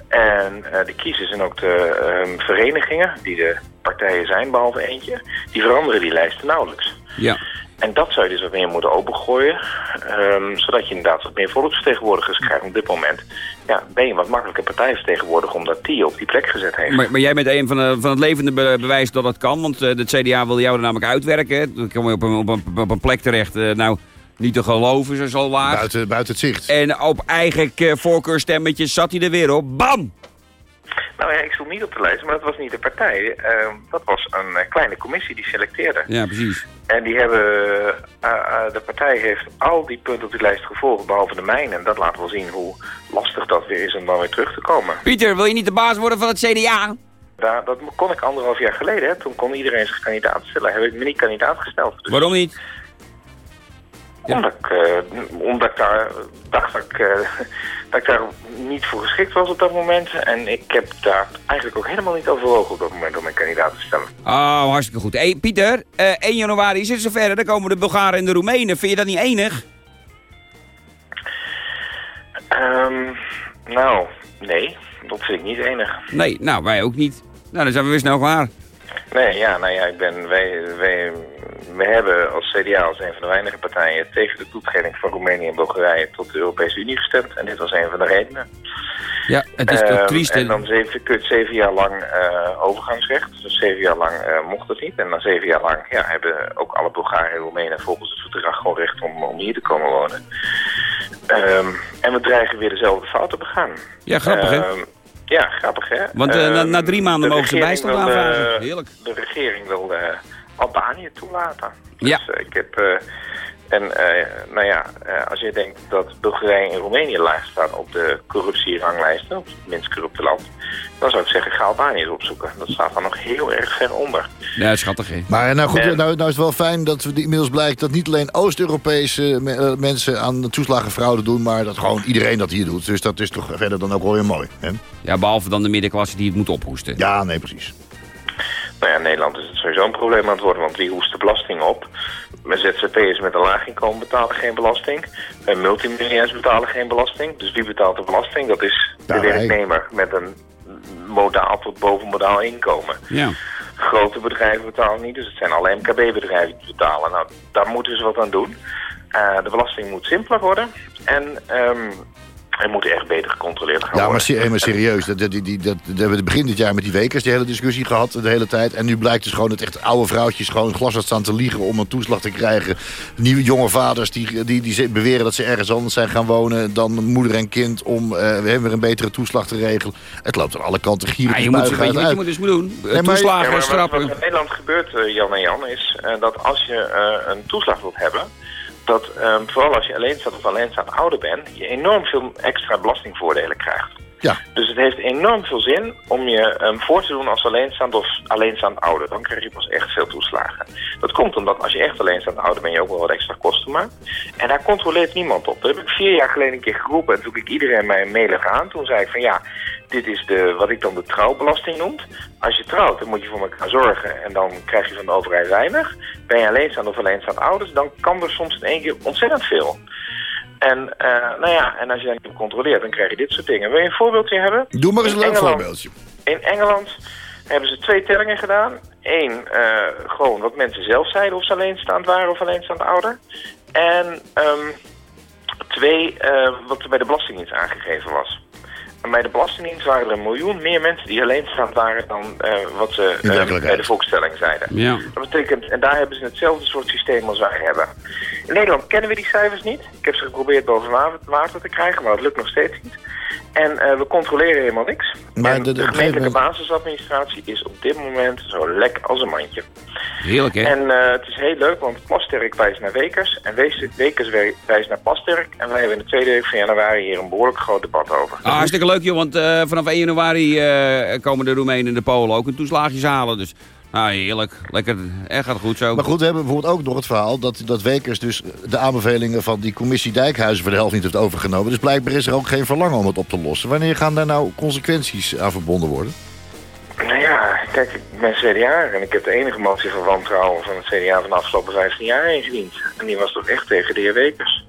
En eh, de kiezers en ook de ehm, verenigingen, die de partijen zijn, behalve eentje, die veranderen die lijsten nauwelijks. ja. En dat zou je dus wat meer moeten opengooien. ehm, zodat je inderdaad wat meer volksvertegenwoordigers krijgt. Op dit moment ja, ben je een wat makkelijke partijvertegenwoordiger... omdat die je op die plek gezet heeft. Maar, maar jij bent een van, de, van het levende be- bewijs dat dat kan. Want eh, de CDA wil jou er namelijk uitwerken. Dan kom je op een, op een, op een plek terecht. eh, nou, niet te geloven, is al waar. Buiten, buiten het zicht. En op eigen eh, voorkeurstemmetjes zat hij er weer op. Bam! Nou ja, ik stond niet op de lijst, maar dat was niet de partij. Ehm, dat was een eh, kleine commissie die selecteerde. Ja, precies. En die hebben, eh, eh, de partij heeft al die punten op die lijst gevolgd, behalve de mijne. En dat laat wel zien hoe lastig dat weer is om dan weer terug te komen. Pieter, wil je niet de baas worden van het CDA? Daar, dat kon ik anderhalf jaar geleden, hè. toen kon iedereen zich kandidaat stellen. Heb ik me niet kandidaat gesteld. Dus Waarom niet? Omdat, ik, eh, omdat ik daar dacht dat ik, eh, [LAUGHS] dat ik daar niet voor geschikt was op dat moment. En ik heb daar eigenlijk ook helemaal niet overwogen op dat moment om mijn kandidaat te stellen. Oh, hartstikke goed. Hey, Pieter, eh 1 januari is het zover. Dan komen de Bulgaren en de Roemenen. Vind je dat niet enig? Ehm, nou, nee, dat vind ik niet enig. Nee, nou, wij ook niet. Nou, dan zijn we weer snel klaar. Nee, ja, nou ja, ik ben, wij, wij, we hebben als CDA als een van de weinige partijen tegen de toetreding van Roemenië en Bulgarije tot de Europese Unie gestemd. En dit was een van de redenen. Ja, het is toch Ehm, triest. En dan zeven, kun je zeven jaar lang eh, overgangsrecht. Dus zeven jaar lang eh, mocht het niet. En na zeven jaar lang ja, hebben ook alle Bulgaren en Roemenen volgens het verdrag gewoon recht om, om hier te komen wonen. Ehm, en we dreigen weer dezelfde fouten te begaan. Ja, grappig, hè? Ja, grappig hè. Want eh, na, Ehm, na drie maanden de mogen ze bijstand wil, aanvragen. Heerlijk. De regering wil eh, Albanië toelaten. Ja. Dus, eh, ik heb, en eh, nou ja, eh, als je denkt dat Bulgarije en Roemenië laag staan op de corruptieranglijsten, op het minst corrupte land, dan zou ik zeggen, ga Albanië eens opzoeken. Dat staat dan nog heel erg ver onder. Ja, schattig, hè? Maar nou goed, En- nou, nou is het wel fijn dat we inmiddels blijkt dat niet alleen Oost-Europese me- eh, mensen aan toeslagenfraude doen, maar dat gewoon iedereen dat hier doet. Dus dat is toch verder dan ook wel weer mooi. Hè? Ja, behalve dan de middenklasse die het moet ophoesten. Ja, nee, precies. Nou ja, in Nederland is het sowieso een probleem aan het worden, want wie hoest de belasting op? Met ZZP'ers met een laag inkomen betalen geen belasting. En multimiljonairs betalen geen belasting. Dus wie betaalt de belasting? Dat is de werknemer met een modaal tot bovenmodaal inkomen. Ja. Grote bedrijven betalen niet, dus het zijn alle MKB-bedrijven die betalen. Nou, daar moeten ze wat aan doen. Eh, de belasting moet simpeler worden en ehm er moet echt beter gecontroleerd gaan Ja, maar, worden. hey, maar serieus. Dat, die, die, dat, dat hebben we begin dit jaar met die wekers die hele discussie gehad de hele tijd. En nu blijkt dus gewoon dat echt oude vrouwtjes gewoon glas had staan te liegen om een toeslag te krijgen. Nieuwe jonge vaders die, die, die beweren dat ze ergens anders zijn gaan wonen dan moeder en kind om eh, we hebben weer een betere toeslag te regelen. Het loopt aan alle kanten gieren. Ja, je moet, weet je moet dus doen? Nee, maar- Toeslagen Ja, maar wat, strappen. wat in Nederland gebeurt, eh, Jan en Jan, is eh, dat als je eh, een toeslag wilt hebben, dat ehm, vooral als je alleenstaand of alleenstaand ouder bent, je enorm veel extra belastingvoordelen krijgt. Ja. Dus het heeft enorm veel zin om je ehm, voor te doen als alleenstaand of alleenstaand ouder. Dan krijg je pas echt veel toeslagen. Dat komt omdat als je echt alleenstaand ouder bent, je ook wel wat extra kosten maakt. En daar controleert niemand op. Dat heb ik vier jaar geleden een keer geroepen en toen ik iedereen mij mailen aan. Toen zei ik van ja, dit is de, wat ik dan de trouwbelasting noem. Als je trouwt, dan moet je voor elkaar zorgen en dan krijg je van de overheid weinig. Ben je alleenstaand of alleenstaand ouders, dan kan er soms in één keer ontzettend veel. En, eh, nou ja, en als je dan niet controleert, dan krijg je dit soort dingen. Wil je een voorbeeldje hebben? Doe maar eens een leuk Engeland- voorbeeldje. In Engeland hebben ze twee tellingen gedaan. Eén, eh, gewoon wat mensen zelf zeiden of ze alleenstaand waren of alleenstaand ouder. En ehm, twee, eh, wat er bij de Belastingdienst aangegeven was. En bij de Belastingdienst waren er een miljoen meer mensen die alleenstaand waren dan eh, wat ze eh, bij de volkstelling zeiden. Ja. Dat betekent, en daar hebben ze hetzelfde soort systeem als wij hebben. In Nederland kennen we die cijfers niet. Ik heb ze geprobeerd boven water te krijgen, maar dat lukt nog steeds niet. En eh, we controleren helemaal niks. Maar en de- de, de- op een gemeentelijke basisadministratie is op dit moment zo lek als een mandje. Heerlijk, hè? En eh, het is heel leuk, want Plasterk wijst naar Wekers en Wees- Wekers wij- wijst naar Plasterk. En wij hebben in de tweede week van januari hier een behoorlijk groot debat over. Ah, hartstikke leuk, joh, want eh, vanaf 1 januari eh, komen de Roemenen en de Polen ook hun toeslaagjes halen. Dus, nou, heerlijk. Lekker. En gaat goed zo. Maar goed, we hebben bijvoorbeeld ook nog het verhaal dat, dat Wekers dus de aanbevelingen van die commissie Dijkhuizen voor de helft niet heeft overgenomen. Dus blijkbaar is er ook geen verlangen om het op te lossen. Wanneer gaan daar nou consequenties aan verbonden worden? Nou ja, kijk, ik ben CDA en ik heb de enige motie van wantrouwen van het CDA van de afgelopen 15 jaar ingediend. En die was toch echt tegen de heer Wekers.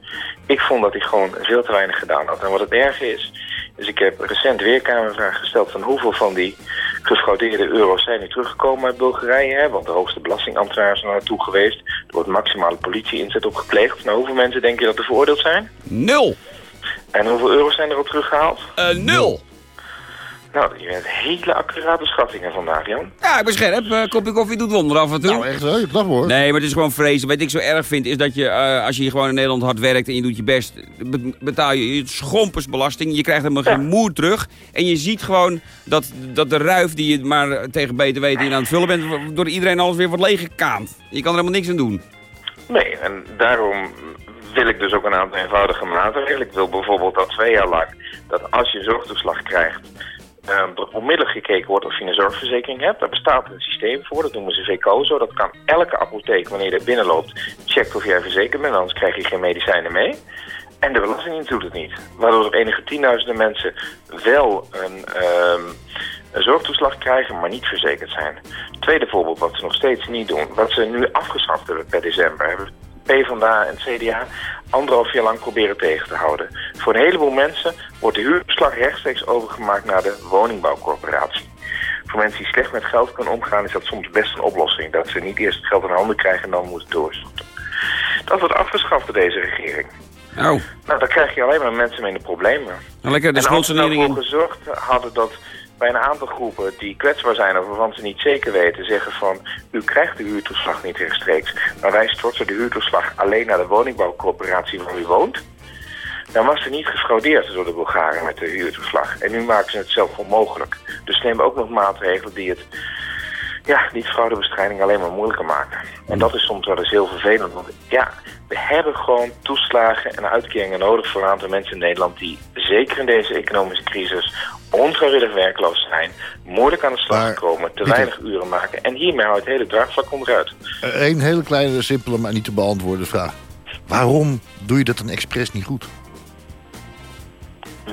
Ik vond dat hij gewoon veel te weinig gedaan had. En wat het erge is, is ik heb recent weer kamervraag gesteld van hoeveel van die gefraudeerde euro's zijn nu teruggekomen uit Bulgarije. Hè? Want de hoogste belastingambtenaren zijn er naartoe geweest. Er wordt maximale politie-inzet op gepleegd. Nou, hoeveel mensen denk je dat er veroordeeld zijn? Nul. En hoeveel euro's zijn er op teruggehaald? Eh, nul. Nou, je hebt hele accurate schattingen vandaag, Jan. Ja, ik ben scherp. Eh, kopje koffie doet wonderen af en toe. Nou, echt wel, je knap hoor. Nee, maar het is gewoon vrezen. Wat ik zo erg vind, is dat je, eh, als je hier gewoon in Nederland hard werkt en je doet je best, be- betaal je je schompersbelasting. Je krijgt helemaal geen moer terug. En je ziet gewoon dat, dat de ruif die je maar tegen beter weten in aan het vullen bent, door iedereen alles weer wordt leeggekaand. Je kan er helemaal niks aan doen. Nee, en daarom wil ik dus ook een aantal eenvoudige maatregelen. Ik wil bijvoorbeeld dat twee jaar lang, dat als je zorgtoeslag krijgt, er onmiddellijk gekeken wordt of je een zorgverzekering hebt. Daar bestaat een systeem voor, dat noemen ze VCOZO. Dat kan elke apotheek, wanneer je binnenloopt, checkt of jij verzekerd bent, anders krijg je geen medicijnen mee. En de Belastingdienst doet het niet. Waardoor er enige tienduizenden mensen wel een, ehm, zorgtoeslag krijgen, maar niet verzekerd zijn. Tweede voorbeeld, wat ze nog steeds niet doen, wat ze nu afgeschaft hebben per december, hebben PvdA en CDA anderhalf jaar lang proberen tegen te houden. Voor een heleboel mensen wordt de huurbeslag rechtstreeks overgemaakt naar de woningbouwcorporatie. Voor mensen die slecht met geld kunnen omgaan is dat soms best een oplossing. Dat ze niet eerst het geld in handen krijgen en dan moeten doorstorten. Dat wordt afgeschaft door deze regering. Oh, Nou, dan krijg je alleen maar mensen mee in de problemen. nou lekker de en als ze nou schuldsanering voor in. gezorgd hadden dat bij een aantal groepen die kwetsbaar zijn of waarvan ze niet zeker weten, zeggen van u krijgt de huurtoeslag niet rechtstreeks, maar wij storten de huurtoeslag alleen naar de woningbouwcorporatie waar u woont. Dan was er niet gefraudeerd door de Bulgaren met de huurtoeslag. En nu maken ze het zelf onmogelijk. Dus nemen ook nog maatregelen die het, ja, die fraudebestrijding alleen maar moeilijker maken. En dat is soms wel eens heel vervelend. Want ja, we hebben gewoon toeslagen en uitkeringen nodig voor een aantal mensen in Nederland die zeker in deze economische crisis onvrijwillig werkloos zijn, moeilijk aan de slag Maar, komen, te Pieter- weinig uren maken. En hiermee houdt het hele draagvlak onderuit. Een hele kleine, simpele, maar niet te beantwoorden vraag. Waarom doe je dat dan expres niet goed?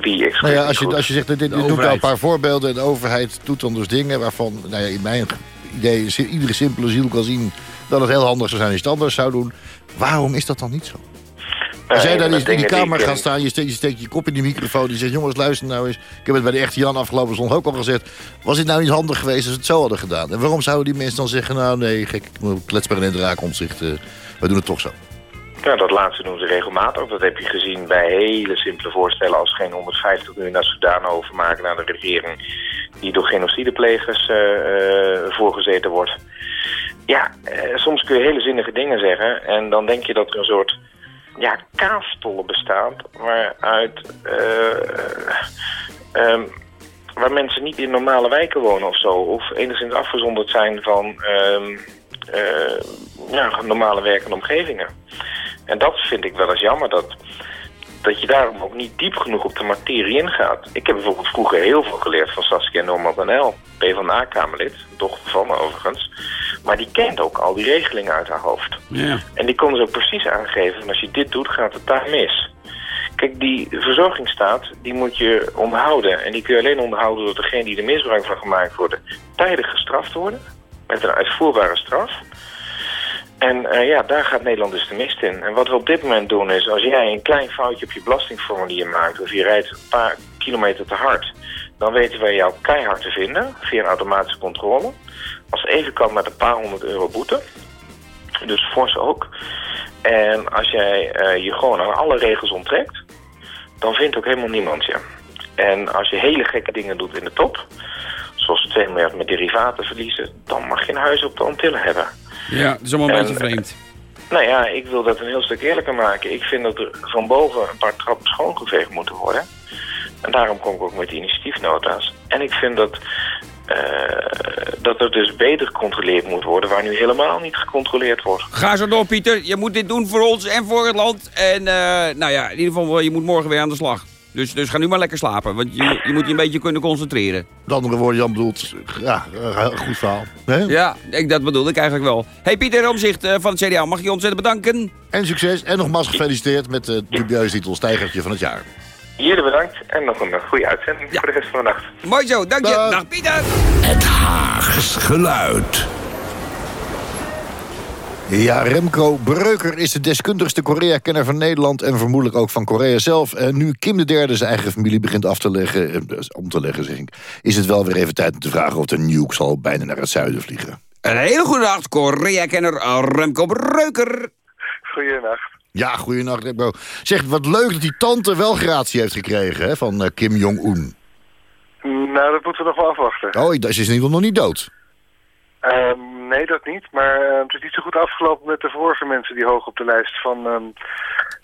Wie expres Nou ja, als je, goed. als je zegt, dit, dit De noemt nou een paar voorbeelden... en de overheid doet dan dus dingen waarvan, nou ja, in mijn idee... iedere simpele ziel kan zien dat het heel handig zou zijn als je het anders zou doen. Waarom is dat dan niet zo? Als jij daar in de die kamer ik, eh, gaat staan, je steekt, je steekt je kop in die microfoon... die zegt, jongens, luister nou eens. Ik heb het bij de echte Jan afgelopen zondag ook al gezegd. Was het nou niet handig geweest als we het zo hadden gedaan? En waarom zouden die mensen dan zeggen... nou nee, gek, kletsbaar in het eh we doen het toch zo. Ja, dat laatste doen ze regelmatig. Dat heb je gezien bij hele simpele voorstellen als geen 150 miljoen naar Sudan overmaken naar de regering die door genocideplegers eh eh, voorgezeten wordt. Ja, eh, soms kun je hele zinnige dingen zeggen en dan denk je dat er een soort ja, kaastollen bestaat waaruit eh, ehm, waar mensen niet in normale wijken wonen of zo, of enigszins afgezonderd zijn van ehm, eh, ja, normale werkende omgevingen. En dat vind ik wel eens jammer, dat, dat je daarom ook niet diep genoeg op de materie ingaat. Ik heb bijvoorbeeld vroeger heel veel geleerd van Saskia Norman Banel, PvdA-kamerlid, dochter van me overigens. Maar die kent ook al die regelingen uit haar hoofd. Ja. En die kon dus ook precies aangeven, van als je dit doet, gaat het daar mis. Kijk, die verzorgingsstaat, die moet je onderhouden. En die kun je alleen onderhouden door degene die er misbruik van gemaakt worden, tijdig gestraft worden. Met een uitvoerbare straf. En eh, ja, daar gaat Nederland dus de mist in. En wat we op dit moment doen is, als jij een klein foutje op je belastingformulier maakt... of je rijdt een paar kilometer te hard... dan weten wij jou keihard te vinden via een automatische controle. Als het even kan met een paar honderd euro boete. Dus fors ook. En als jij eh, je gewoon aan alle regels onttrekt... dan vindt ook helemaal niemand je. En als je hele gekke dingen doet in de top... zoals 2 miljard met derivaten verliezen... dan mag je een huis op de Antillen hebben. ja, dat is allemaal een En, beetje vreemd. Nou ja, ik wil dat een heel stuk eerlijker maken. Ik vind dat er van boven een paar trappen schoongeveegd moeten worden. En daarom kom ik ook met die initiatiefnota's. En ik vind dat, eh, dat er dus beter gecontroleerd moet worden... waar nu helemaal niet gecontroleerd wordt. Ga zo door, Pieter. Je moet dit doen voor ons en voor het land. En eh, nou ja, in ieder geval, je moet morgen weer aan de slag. Dus, dus ga nu maar lekker slapen, want je, je moet je een beetje kunnen concentreren. De andere woorden, Jan bedoelt, ja, een goed verhaal. Hè? Ja, ik, dat bedoelde ik eigenlijk wel. hey, Pieter Omzicht eh, van het CDA, mag ik je ontzettend bedanken? En succes. En nogmaals gefeliciteerd met de dubieuze titel Stijgertje van het jaar. Jullie bedankt en nog een eh, goede uitzending voor de rest van de nacht. Mooi zo, dank je. Dag. Dag Pieter. Het Haags geluid. Ja, Remco Breuker is de deskundigste Korea-kenner van Nederland... en vermoedelijk ook van Korea zelf. En nu Kim de Derde zijn eigen familie begint af te leggen... eh, om te leggen, zeg ik... is het wel weer even tijd om te vragen of de nuke zal bijna naar het zuiden vliegen. Een hele goede nacht, Korea-kenner Remco Breuker. Goeienacht. Ja, goeienacht Remco. Zeg, wat leuk dat die tante wel gratie heeft gekregen hè, van eh, Kim Jong-un. Nou, dat moeten we nog wel afwachten. Oh, ze is in ieder geval nog niet dood. Ehm, nee, dat niet. Maar eh, het is niet zo goed afgelopen met de vorige mensen die hoog op de lijst van ehm,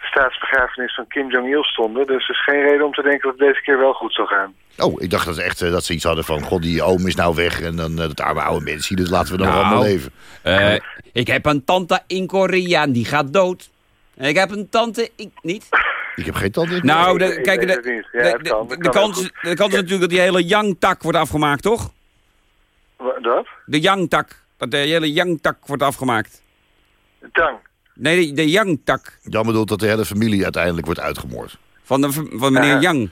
de staatsbegrafenis van Kim Jong-il stonden. Dus er is geen reden om te denken dat het deze keer wel goed zal gaan. Oh, ik dacht dat, echt, eh, dat ze iets hadden van... God, die oom is nou weg en dan uh, dat arme oude mensen, dus laten we dan Nou, allemaal leven. Eh, ik heb een tante in Korea en die gaat dood. En ik heb een tante... Ik, niet? Ik heb geen tante in Nou, de, kijk, de, kans, de kans is natuurlijk dat die hele Yang-tak wordt afgemaakt, toch? Dat? De Yang-tak. Dat de hele Yang-tak wordt afgemaakt. Tang. Nee, de, de Yang-tak. Jan bedoelt dat de hele familie uiteindelijk wordt uitgemoord. Van, de, van meneer. Yang.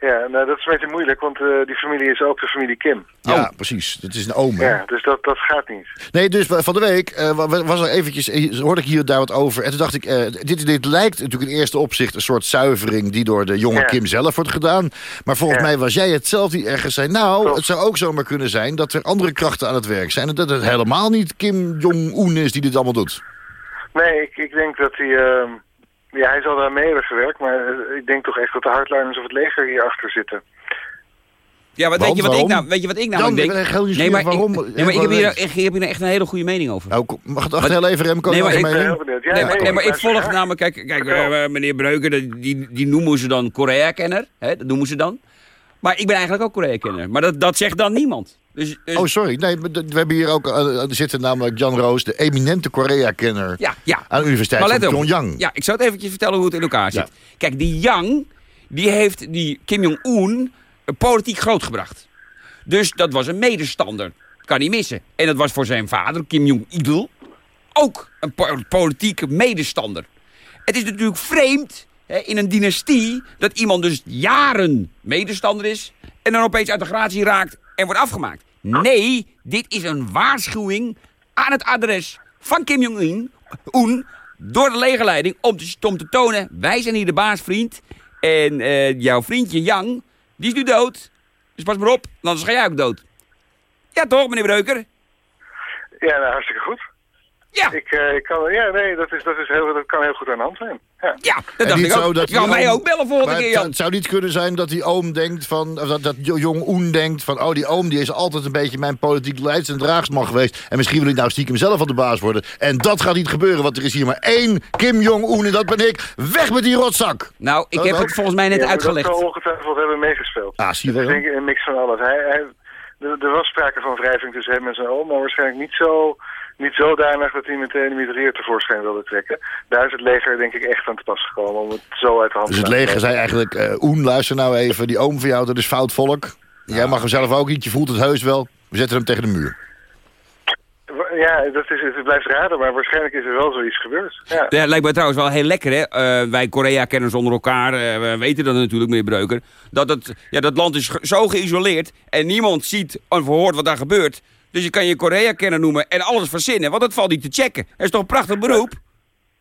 Ja, nou, dat is een beetje moeilijk, want eh, die familie is ook de familie Kim. Ja, precies. Het is een oom, hè? Ja, dus dat, dat gaat niet. Nee, dus van de week eh, wa- was er eventjes, eh, hoorde ik hier daar wat over. En toen dacht ik, eh, dit, dit lijkt natuurlijk in eerste opzicht een soort zuivering die door de jonge Ja. Kim zelf wordt gedaan. Maar volgens Ja. mij was jij het zelf die ergens zei, nou, Klopt. het zou ook zomaar kunnen zijn dat er andere krachten aan het werk zijn. En dat het helemaal niet Kim Jong-un is die dit allemaal doet. Nee, ik, ik denk dat hij... ja, hij zal daar mee hebben gewerkt, maar eh, ik denk toch echt dat de hardliners of het leger hierachter zitten. Ja, wat, Want, weet, je wat ik nou, weet je wat ik nou ik denk? nee, maar, waarom. Ik, nee, maar ik heb, hier, ik heb hier echt een hele goede mening over. Nou, kom- mag het achter heel even Remco? Nee, maar ik mening? Ja, nee, maar, nee, maar ik volg namelijk, kijk, kijk eh, meneer Breuker, dat- die, die noemen ze dan Korea-kenner. hè, Dat noemen ze dan. Maar ik ben eigenlijk ook Korea-kenner. Maar dat, dat zegt dan niemand. Dus, dus- Oh, sorry. Nee, we hebben hier ook, eh, er zit er namelijk Jan Roos, de eminente Korea-kenner ja, ja. aan de Universiteit Maar van. Pyongyang. Ja, ik zal het eventjes vertellen hoe het in elkaar zit. Ja. Kijk, die Yang, die heeft die Kim Jong-un eh, politiek grootgebracht. Dus dat was een medestander. Kan niet missen. En dat was voor zijn vader, Kim Jong-il, ook een po- politieke medestander. Het is natuurlijk vreemd hè, in een dynastie dat iemand dus jaren medestander is... en dan opeens uit de gratie raakt en wordt afgemaakt. Nee, dit is een waarschuwing aan het adres van Kim Jong-un... Un, door de legerleiding om te, te tonen... wij zijn hier de baas, vriend. En eh, jouw vriendje Yang, die is nu dood. Dus pas maar op, anders ga jij ook dood. Ja toch, meneer Breuker? Ja, nou, hartstikke goed. Ja, Ik, eh, ik kan, ja, nee, dat, is, dat, is heel, dat kan heel goed aan de hand zijn. Ja. ja dat En dacht ik ook. dat kan mij oom- ook bellen volgende keer, het, het zou niet kunnen zijn dat die oom denkt van... of dat, dat Jo- Jong-un denkt van... oh, die oom die is altijd een beetje mijn politiek leids- en draagsman geweest... en misschien wil ik nou stiekem zelf van de baas worden. En dat gaat niet gebeuren, want er is hier maar één Kim Jong-un... en dat ben ik. Weg met die rotzak! Nou, ik Oh, heb wel? het volgens mij net Ja, uitgelegd. Dat zal ongetwijfeld hebben meegespeeld. Ah, zie je Ik wel. denk een mix van alles. Hij, hij, er, er was sprake van wrijving tussen hem en zijn oom, maar waarschijnlijk niet zo, niet zodanig dat hij meteen een mitrailleur tevoorschijn wilde trekken. Daar is het leger denk ik echt aan te pas gekomen om het zo uit de hand Dus te het laten leger zei eigenlijk... eh Oen, luister nou even, die oom van jou, dat is fout volk. Jij mag hem zelf ook niet, je voelt het heus wel. We zetten hem tegen de muur. Ja, dat is, het blijft raden, maar waarschijnlijk is er wel zoiets gebeurd. Ja. Ja, lijkt mij trouwens wel heel lekker, hè. Eh, wij Korea-kenners onder elkaar eh, we weten dat natuurlijk, meneer Breuker. Dat, het, ja, dat land is zo geïsoleerd en niemand ziet en verhoort wat daar gebeurt. Dus je kan je Korea-kenner noemen en alles verzinnen, want dat valt niet te checken. Dat is toch een prachtig beroep?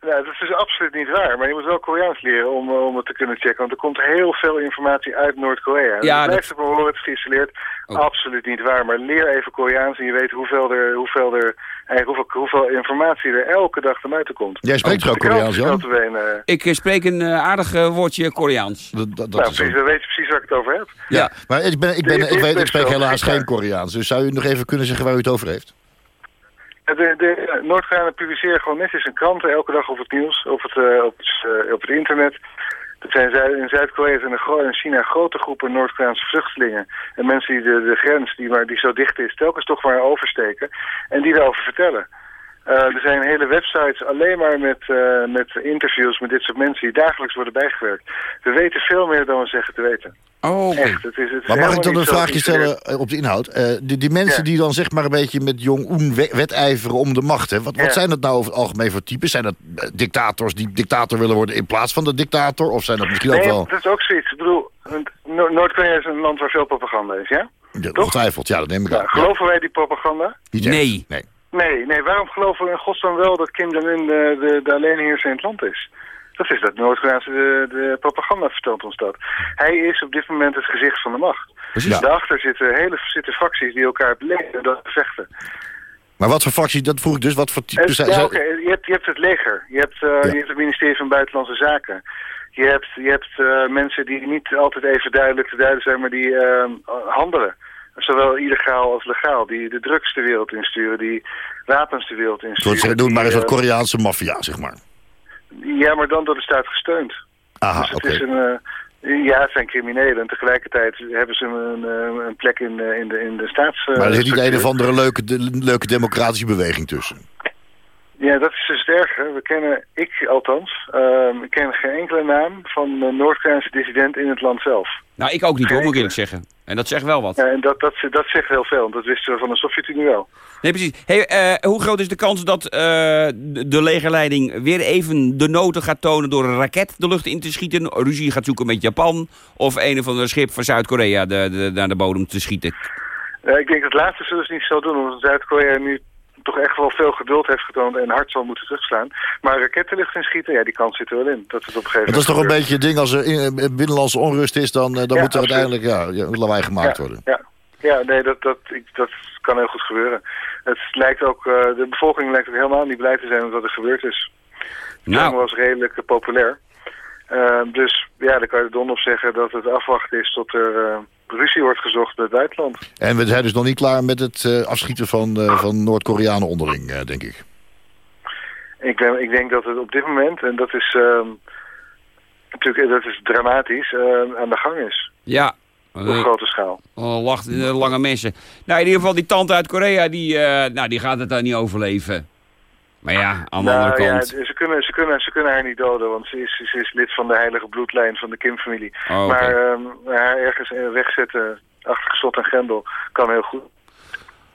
Ja, dat is dus absoluut niet waar. Maar je moet wel Koreaans leren om, eh, om het te kunnen checken. Want er komt heel veel informatie uit Noord-Korea. Ja, Ja, dat- blijft het behoren, het is geïsoleerd. Oh. Absoluut niet waar. Maar leer even Koreaans en je weet hoeveel, er, hoeveel, er, eigenlijk hoeveel, hoeveel informatie er elke dag naar buiten komt. Jij spreekt ook krant Koreaans, Jan? notabene, eh, Ik eh, spreek een eh, aardig eh, woordje Koreaans. Dat, dat, dat nou, precies, dan weet je precies waar ik het over heb. Ja. Maar ik, ben, ik, ben, ik, weet, ik spreek helaas geen Koreaans. Dus zou u nog even kunnen zeggen waar u het over heeft? De, de Noord-Koreanen publiceren gewoon netjes een kranten elke dag op het nieuws, op het, eh, op het, eh, op het internet. Er zijn in Zuid-Korea en in China grote groepen Noord-Koreaanse vluchtelingen. En mensen die de, de grens, die, maar, die zo dicht is, telkens toch maar oversteken. En die daarover vertellen. Eh, er zijn hele websites alleen maar met, eh, met interviews met dit soort mensen die dagelijks worden bijgewerkt. We weten veel meer dan we zeggen te weten. Oh. Echt. Het is, het is Maar mag ik dan een vraagje stellen eh, op de inhoud? Eh, die, die mensen Ja. die dan zeg maar een beetje met Jong-un we- wedijveren om de macht. Hè? Wat, wat Ja. zijn dat nou over het algemeen voor types? Zijn dat dictators die dictator willen worden in plaats van de dictator? Of zijn dat misschien ook Nee, wel... dat is ook zoiets. Ik bedoel, Noord-Korea is een land waar veel propaganda is, ja? Ja? Ongetwijfeld, ja, dat neem ik Ja, aan. geloven wij die propaganda? Nee. nee. Nee, nee, waarom geloven we in godsnaam wel dat Kim Jong-un de, de, de alleenheerser in het land is? Dat is dat Noord-Koreaanse de, de propaganda vertelt ons dat. Hij is op dit moment het gezicht van de macht. Precies. Ja. Daarachter zitten hele zitten fracties die elkaar beledigen en dat vechten. Maar wat voor fractie, dat vroeg ik dus, wat voor type Het- ja, oké, je, hebt, je hebt het leger, je hebt, eh, je hebt het ministerie van Buitenlandse Zaken. Je hebt, je hebt eh, mensen die niet altijd even duidelijk te duiden zijn, maar die eh, handelen. Zowel illegaal als legaal. Die de drugs de wereld insturen, die wapens de wereld insturen. wordt, doe maar eens die, wat eh, Koreaanse maffia, zeg maar. Ja, maar dan door de staat gesteund. Aha, dus het oké. is een... eh, ja, het zijn criminelen. En tegelijkertijd hebben ze een, eh, een plek in, eh, in de, in de staats... eh, Maar er zit niet een of andere leuke, de- leuke democratische beweging tussen. Ja, dat is dus het erge. We kennen, ik althans, ehm, ik ken geen enkele naam van een Noord-Koreaanse dissident in het land zelf. Nou, ik ook niet hoor, moet ik eerlijk zeggen. En dat zegt wel wat. Ja, en dat, dat, dat zegt heel veel, want dat wisten we van de Sovjet-Unie wel. Nee, precies. Hey, eh, hoe groot is de kans dat eh, de legerleiding weer even de noten gaat tonen door een raket de lucht in te schieten? Ruzie gaat zoeken met Japan? Of een of ander schip van Zuid-Korea de, de, naar de bodem te schieten? Eh, ik denk dat het laatste zullen ze niet zo doen, omdat Zuid-Korea nu toch echt wel veel geduld heeft getoond en hard zal moeten terugslaan. Maar raketten lucht inschieten, ja, die kans zit er wel in. Dat het op een gegeven Maar dat is toch een beetje het ding, als er in, eh, binnenlandse onrust is, dan, eh, dan Ja, moet er absoluut. uiteindelijk ja, lawaai gemaakt ja, worden. Ja, ja nee, dat, dat, ik, dat kan heel goed gebeuren. Het lijkt ook, eh, de bevolking lijkt ook helemaal niet blij te zijn met wat er gebeurd is. Nou. Chang was redelijk populair. Dus ja, dan kan je er donder op zeggen dat het afwachten is tot er eh, ruzie wordt gezocht met het buitenland. En we zijn dus nog niet klaar met het eh, afschieten van, eh, van Noord-Koreanen onderling, eh, denk ik. Ik, ben, ik denk dat het op dit moment, en dat is ehm, natuurlijk dat is dramatisch, aan de gang is. Ja. Op grote schaal. oh, lacht lange mensen. Nou, in ieder geval die tante uit Korea, die, eh, nou, die gaat het daar niet overleven. Maar ja, aan de andere Nou ja, kant. ze kunnen, ze, kunnen, ze kunnen haar niet doden, want ze is, ze is lid van de heilige bloedlijn van de Kim-familie. Oh. Maar ehm, haar ergens eh, wegzetten achter slot en grendel kan heel goed.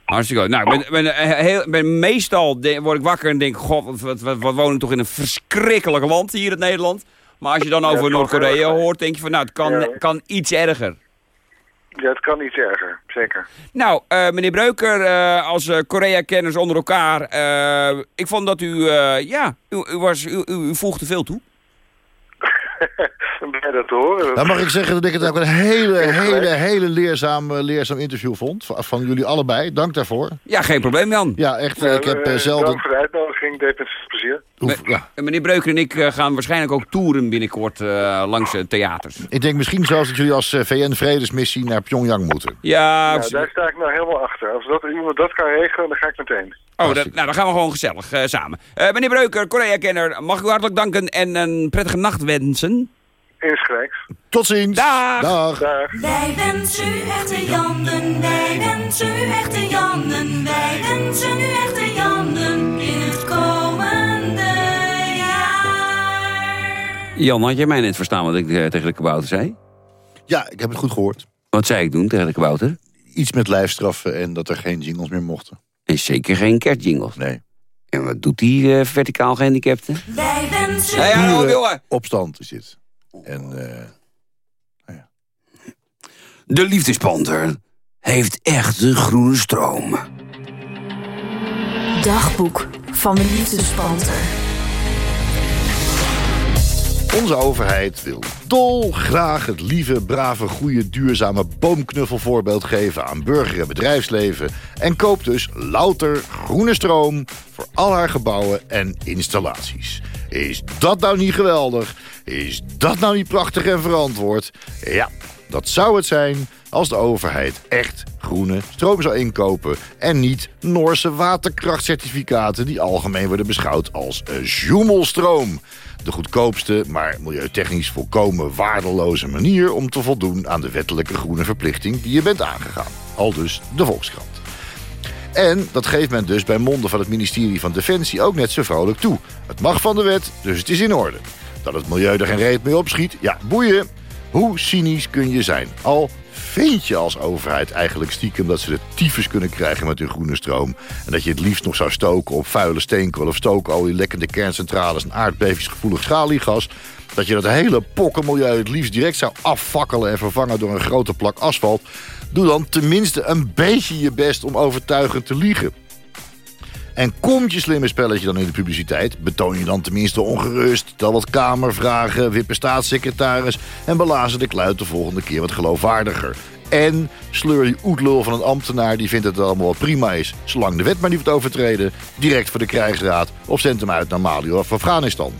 Hartstikke goed. Nou, ik ben, ben, eh, heel, ben meestal de- word ik wakker en denk... God, wat, wat, wat, ik toch in een verschrikkelijk land hier in Nederland. Maar als je dan Ja, over Noord-Korea hoort, denk je van... Nou, het kan, Ja. kan iets erger. Ja, het kan iets erger, zeker. Nou, eh, meneer Breuker, eh, als eh, Korea-kenners onder elkaar... ik vond dat u, ja, u, u, was, u, u, u voegde veel toe. [LAUGHS] Ik ben blij dat te horen. Nou mag ik zeggen dat ik het ook een hele, Ja, hele, hele leerzaam, eh, leerzaam interview vond. Van, van jullie allebei. Dank daarvoor. Ja, geen probleem, Jan. Ja, echt. eh, ik heb zelden... Dank voor de uitnodiging, deed met plezier. hoef- ja. Meneer Breuker en ik gaan waarschijnlijk ook toeren binnenkort langs eh, theaters. Ik denk misschien zelfs dat jullie als VN-vredesmissie naar Pyongyang moeten. Ja, Nou, daar sta ik nou helemaal achter. Als dat, iemand dat kan regelen, dan ga ik meteen. Oh, dat, nou, dan gaan we gewoon gezellig samen. Eh, meneer Breuker, Korea-kenner, mag ik u hartelijk danken en een prettige nacht wensen. Insgelijks. Tot ziens. Dag. Dag. Dag. Wij wensen u echte Jannen, wij wensen u echte Jannen, wij wensen u echte Jannen in het komende jaar. Jan, had jij mij net verstaan wat ik eh, tegen de kabouter zei? Ja, ik heb het goed gehoord. Wat zei ik doen tegen de kabouter? Iets met lijfstraffen en dat er geen jingles meer mochten. Is zeker geen kerstjingles. Nee. En wat doet die eh, verticaal gehandicapte? Wij wensen hallo jongen! Opstand is dit. En eh, De liefdespanter heeft echt een groene stroom. Dagboek van de liefdespanter. Onze overheid wil dolgraag het lieve, brave, goede, duurzame boomknuffelvoorbeeld geven aan burger- en bedrijfsleven. En koopt dus louter groene stroom voor al haar gebouwen en installaties. Is dat nou niet geweldig? Is dat nou niet prachtig en verantwoord? Ja, dat zou het zijn als de overheid echt groene stroom zou inkopen... en niet Noorse waterkrachtcertificaten... die algemeen worden beschouwd als zoemelstroom. De goedkoopste, maar milieutechnisch volkomen waardeloze manier... om te voldoen aan de wettelijke groene verplichting die je bent aangegaan. Al dus de Volkskrant. En dat geeft men dus bij monden van het ministerie van Defensie ook net zo vrolijk toe. Het mag van de wet, dus het is in orde. Dat het milieu er geen reet mee opschiet, ja, boeien. Hoe cynisch kun je zijn? Al vind je als overheid eigenlijk stiekem dat ze de tyfus kunnen krijgen met hun groene stroom. En dat je het liefst nog zou stoken op vuile steenkool of stookolie, lekkende kerncentrales en aardbevingsgevoelig schaliegas. Dat je dat hele pokkenmilieu het liefst direct zou afvakkelen en vervangen door een grote plak asfalt. Doe dan tenminste een beetje je best om overtuigend te liegen. En komt je slimme spelletje dan in de publiciteit... betoon je dan tenminste ongerust, tel wat kamervragen... wippen staatssecretaris en belazen de kluit de volgende keer wat geloofwaardiger. En slurry oetlul van een ambtenaar die vindt dat het allemaal prima is... zolang de wet maar niet wordt overtreden... direct voor de krijgsraad of zendt hem uit naar Mali of Afghanistan.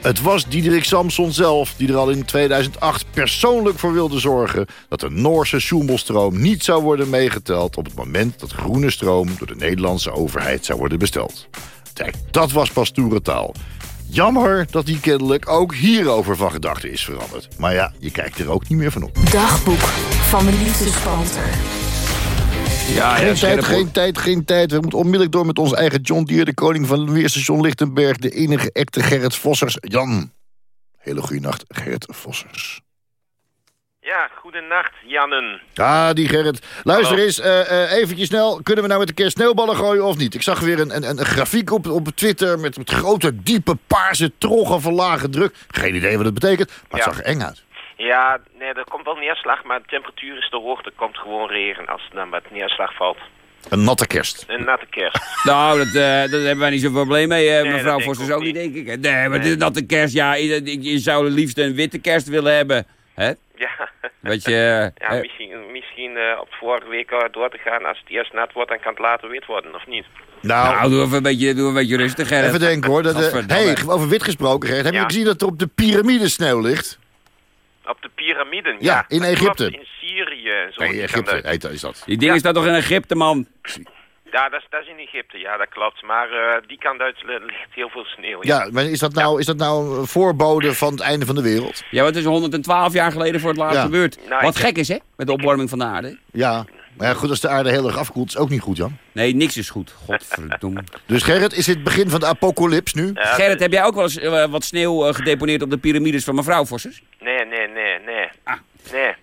Het was Diederik Samson zelf die er al in 2008 persoonlijk voor wilde zorgen... dat de Noorse Soemelstroom niet zou worden meegeteld... op het moment dat groene stroom door de Nederlandse overheid zou worden besteld. Kijk, dat was pas. Jammer dat hij kennelijk ook hierover van gedachten is veranderd. Maar ja, je kijkt er ook niet meer van op. Dagboek van de liefdespanter. Ja, geen tijd, geen tijd, geen tijd. We moeten onmiddellijk door met onze eigen John Deere... de koning van Weerstation Lichtenberg... de enige echte Gerrit Vossers. Jan, hele goede nacht, Gerrit Vossers. Ja, goedenacht, Jannen. Ah, die Gerrit. Luister eens, eh eh eventjes snel. Kunnen we nou met een keer sneeuwballen gooien of niet? Ik zag weer een, een, een grafiek op, op Twitter... Met, met grote, diepe, paarse troggen van lage druk. Geen idee wat het betekent, maar het Ja. zag er eng uit. Ja, nee, er komt wel neerslag, maar de temperatuur is te hoog. Er komt gewoon regen als er dan wat neerslag valt. Een natte kerst. Een natte kerst. [LAUGHS] Nou, dat, eh, daar hebben wij niet zoveel probleem mee, eh, Nee, mevrouw dat Vos. ook niet, denk ik. Nee, maar dit, dat de kerst, ja, je, je zou het liefst een witte kerst willen hebben. Hè? Ja. Weet je, [LAUGHS] eh, Ja, misschien, misschien eh, op vorige week door te gaan. Als het eerst nat wordt, dan kan het later wit worden, of niet? Nou, nou, doe even een beetje, doe een beetje rustig, Gerrit. even denken hoor. Dat, hey, over wit gesproken, Gerrit. Heb je gezien dat er op de piramide sneeuw ligt? Op de piramiden, Ja, ja. in dat Egypte. klopt, in Syrië en zo. Nee, Die Egypte heet, is dat. Die dingen staat toch in Egypte, man? Ja, dat is, dat is in Egypte, ja, dat klopt. Maar eh, die kant uit li- ligt heel veel sneeuw. Ja, Ja, maar is dat, nou, is dat nou een voorbode van het einde van de wereld? Ja, wat is 112 jaar geleden voor het laatst Ja. gebeurd. Nou, wat gek is, hè? Met de opwarming van de aarde. Ja, maar ja, goed, als de aarde heel erg afkoelt, is ook niet goed, Jan. Nee, niks is goed. Godverdomme. [LAUGHS] Dus Gerrit, is dit het begin van de apocalyps nu? Ja, Gerrit, heb jij ook wel eens eh, wat sneeuw eh, gedeponeerd op de piramides van mevrouw Vossers? Nee, nee, nee, nee. Ah. Nee.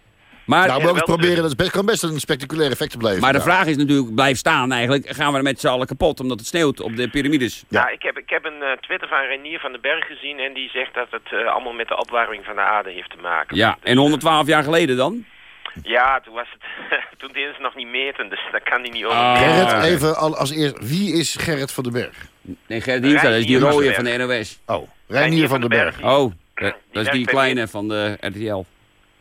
Maar, nou, ook proberen, dus. dat is best, kan best een spectaculair effect blijven. maar de vraag is natuurlijk, blijf staan eigenlijk. Gaan we er met z'n allen kapot omdat het sneeuwt op de piramides? Ja. Ja, ik heb, ik heb een eh, Twitter van Renier van den Berg gezien en die zegt dat het eh, allemaal met de opwarming van de aarde heeft te maken. Ja, en 112 jaar geleden dan? Ja, toen was het, [LAUGHS] toen deden ze nog niet meten, dus dat kan hij niet over. Ah. Gerrit, even al- als eerst, wie is Gerrit van den Berg? Nee, Gerrit Hiemstra, dat is die rode van van de NOS. Oh, Reinier van den Berg. Oh, dat dat is die kleine van de RTL.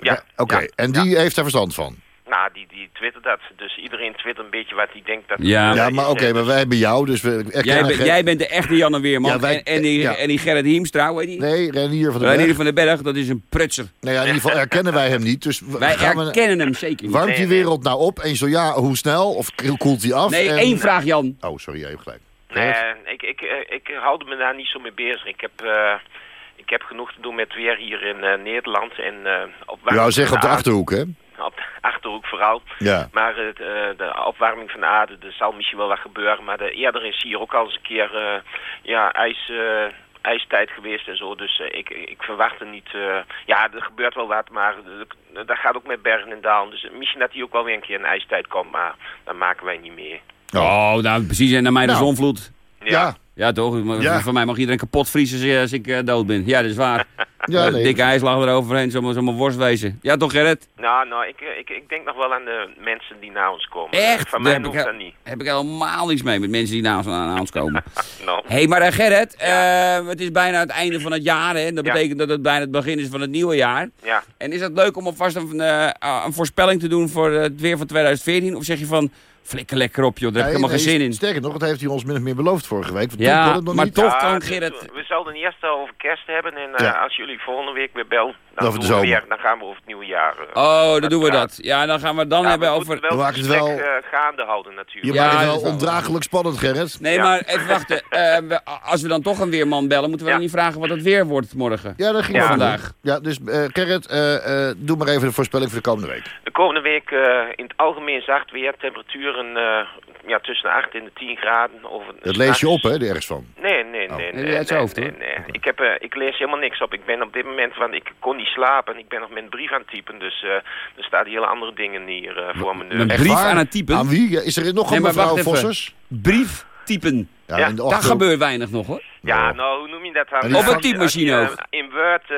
Ja, Oké, ja, en die heeft daar verstand van? Nou, die, die twittert dat. Dus iedereen twittert een beetje wat hij denkt dat... Ja. Ja, maar oké, eh, maar wij hebben jou, dus we Jij, jij bent de echte Janne Weerman. Ja, wij- en, en, die, ja. en die Gerrit Hiemstra, hoe heet die? Nee, Reinier van den Berg. van den Berg, dat is een prutser. Nou ja, in ieder geval erkennen wij hem niet. Dus Wij gaan we- herkennen hem zeker niet. Warmt Nee, die nee. wereld nou op? En zo ja, hoe snel? Of koelt hij af? Nee, En- één vraag Jan. Oh, sorry, jij hebt gelijk. Nee, ik, ik, eh, ik hou me daar niet zo mee bezig. Ik heb, eh, ik heb genoeg te doen met weer hier in eh, Nederland. En, eh op Ja, zeg op de Achterhoek, hè? Op de Achterhoek vooral. Ja. Maar het, eh, de opwarming van de aarde, er zal misschien wel wat gebeuren. Maar de, eerder is hier ook al eens een keer eh, ja, ijs, eh, ijstijd geweest en zo. Dus ik, ik verwacht er niet... eh, ja, er gebeurt wel wat, maar dat gaat ook met bergen en dalen. Dus misschien dat hier ook wel weer een keer een ijstijd komt. Maar dat maken wij niet mee. Oh, nou precies. En naar mij de Nou. zonvloed. Ja. Ja, toch? Ja. Van mij mag iedereen kapot vriezen als, ik eh, dood ben. Ja, dat is waar. [LAUGHS] Ja, Eh, nee. Dikke ijslag eroverheen, zomaar zomaar worst wezen. Ja, toch Gerrit? Nou, nou ik, ik, ik denk nog wel aan de mensen die naar ons komen. Echt? Van mij heb ik, hoeft dat niet. heb ik helemaal niks mee met mensen die naar ons, naar ons komen. [LAUGHS] Hé, hey, maar eh, Gerrit, eh, het is bijna het einde van het jaar. Hè? Dat Ja. betekent dat het bijna het begin is van het nieuwe jaar. ja. En is het leuk om alvast een, eh, een voorspelling te doen voor het weer van 2014? Of zeg je van, flikker lekker op joh, daar heb ik Nee, helemaal geen zin in. Sterker nog, dat heeft hij ons min of meer beloofd vorige week. Ja, maar niet. toch kan Gerrit... We zouden eerst over kerst hebben en eh, Ja. als jullie volgende week weer bellen, dan, dan gaan we over het nieuwe jaar. eh, Oh, dan doen we dat. Ja, dan gaan we het dan Ja, hebben we over... We maken het wel- eh, gaande houden Je natuurlijk. Ja, maakt het dat wel is wel- ondraaglijk spannend, Gerrit. Nee, Ja. maar even wachten. [LAUGHS] We- als we dan toch een weerman bellen, moeten we Ja. dan niet vragen wat het weer wordt morgen? Ja, dat ging Vandaag. Ja, dus Gerrit, eh, eh, doe maar even de voorspelling voor de komende week. De komende week eh, in het algemeen zacht weer, temperaturen eh, ja, tussen de 8 en de 10 graden. Over, Dat lees je op, hè, de ergens van. Nee, nee, Oh. nee. Nee, nee, uit zijn hoofd, nee. Ik, heb, eh, ik lees helemaal niks op. Ik ben op dit moment, want ik kon niet slapen. Ik ben nog met een brief aan het typen. Dus eh, er staan hele andere dingen hier eh, voor mijn Een neus. Echt brief waar? aan het typen? Aan wie? Is er nog een mevrouw. Vossers? Brief typen. Ja, Ja, in de Daar gebeurt weinig nog hoor. Ja, nou, hoe noem je dat dan? En Op een typemachine ook. In Word...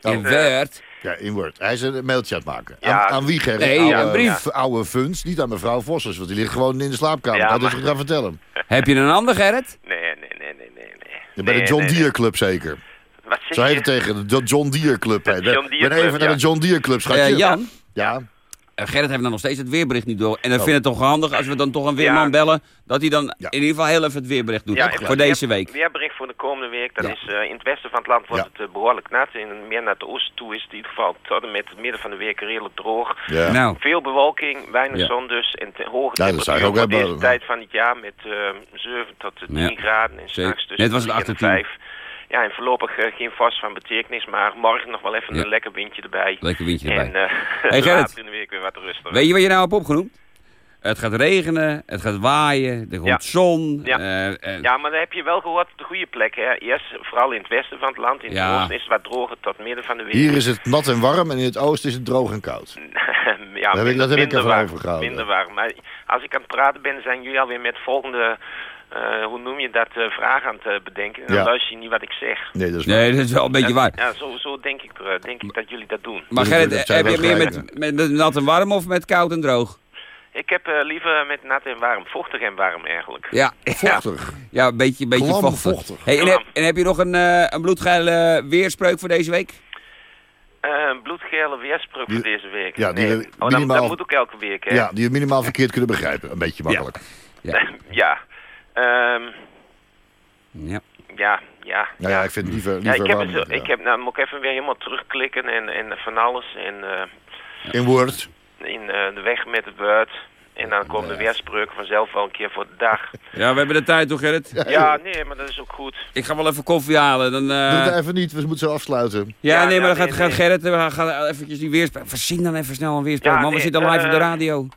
eh, In Word. Ja, in Word. Hij is een mailtje aan het maken. Ja. aan, aan wie, Gerrit? Nee, oude, een brief. Oude funs, niet aan mevrouw Vossers, want die ligt gewoon in de slaapkamer. Ja, dat is ik gaan vertellen. Heb je een ander Gerrit? Nee, nee, nee, nee, nee. nee. Je bent Nee, de John nee, nee. Deere Club zeker. Wat zeg Zo heet je? het tegen, de John Deere Club. hè. De John Deere ben even Club, naar ja. de John Deere Club, schatje. Eh, Jan, Ja, Gerrit heeft dan nog steeds het weerbericht niet door. En dan vind ik het toch handig als we dan toch een weerman bellen... dat hij dan in ieder geval heel even het weerbericht doet. Ja, voor het deze week. Weerbericht voor de komende week. Dat Ja. is, eh, in het westen van het land wordt Ja. het eh, behoorlijk nat. In, meer naar het oosten toe is het in ieder geval tot en met het midden van de week redelijk droog. Ja. Nou, Veel bewolking, weinig Ja. zon dus. En te, hoge Ja, dat zou ik temperatuur hebben. deze tijd van het jaar met eh 7 tot eh, 10 Ja. graden. En s'nachts tussen Net was het 3 en 18. 5. Ja, en voorlopig eh, geen vast van betekenis. Maar morgen nog wel even Ja. een lekker windje erbij. lekker windje erbij. En eh Hey, [LAUGHS] later in de week weer wat rustiger. Weet je wat je nou hebt opgenoemd? Het gaat regenen, het gaat waaien, er komt Ja. zon. Ja. eh, Ja, maar dan heb je wel gehoord op de goede plek. Hè. Eerst vooral in het westen van het land. In Ja. het oosten is het wat droger tot midden van de week. Hier is het nat en warm en in het oosten is het droog en koud. [LAUGHS] ja, heb ik- dat heb ik warm, overgehouden. Minder warm. Maar als ik aan het praten ben, zijn jullie alweer met volgende, eh, hoe noem je dat, eh vragen aan het eh, bedenken. En dan Ja. luister je niet wat ik zeg. Nee, dat is nee, dat is wel een beetje waar. Ja, zo, zo denk, ik, er, denk ik dat jullie dat doen. Maar Gerrit, heb je meer met, met, met nat en warm of met koud en droog? Ik heb eh, liever met nat en warm, vochtig en warm eigenlijk. Ja, [LAUGHS] vochtig. ja een beetje, een beetje Klam vochtig. vochtig. Hey, en, heb, en heb je nog een, eh een bloedgeile weerspreuk voor deze week? Eh, een bloedgele weerspreuk voor deze week. ja, die nee. oh, dat, moet ook elke week, hè? Ja, die we minimaal verkeerd kunnen begrijpen. Een beetje makkelijk. Ja. [LAUGHS] ja. Ehm, Ja. ja, ja. Nou ja, ik vind het liever, Ja, liever ik heb, warm. het, zo- ja. ik heb, nou moet ik even weer helemaal terugklikken en, en van alles. En eh, In Word. in eh, de weg met het Word. En dan komen de weerspreuken vanzelf wel een keer voor de dag. [LAUGHS] ja, we hebben de tijd toch Gerrit? Ja, nee, maar dat is ook goed. Ik ga wel even koffie halen. Dan, eh, Doe het even niet, we moeten zo afsluiten. Ja, Ja, nee, maar ja, dan gaat, nee, gaat. Gerrit eh, gaat eventjes die weerspreuk. Verzin dan even snel een weerspreuk. Ja, man, we nee, zitten live op de eh, radio.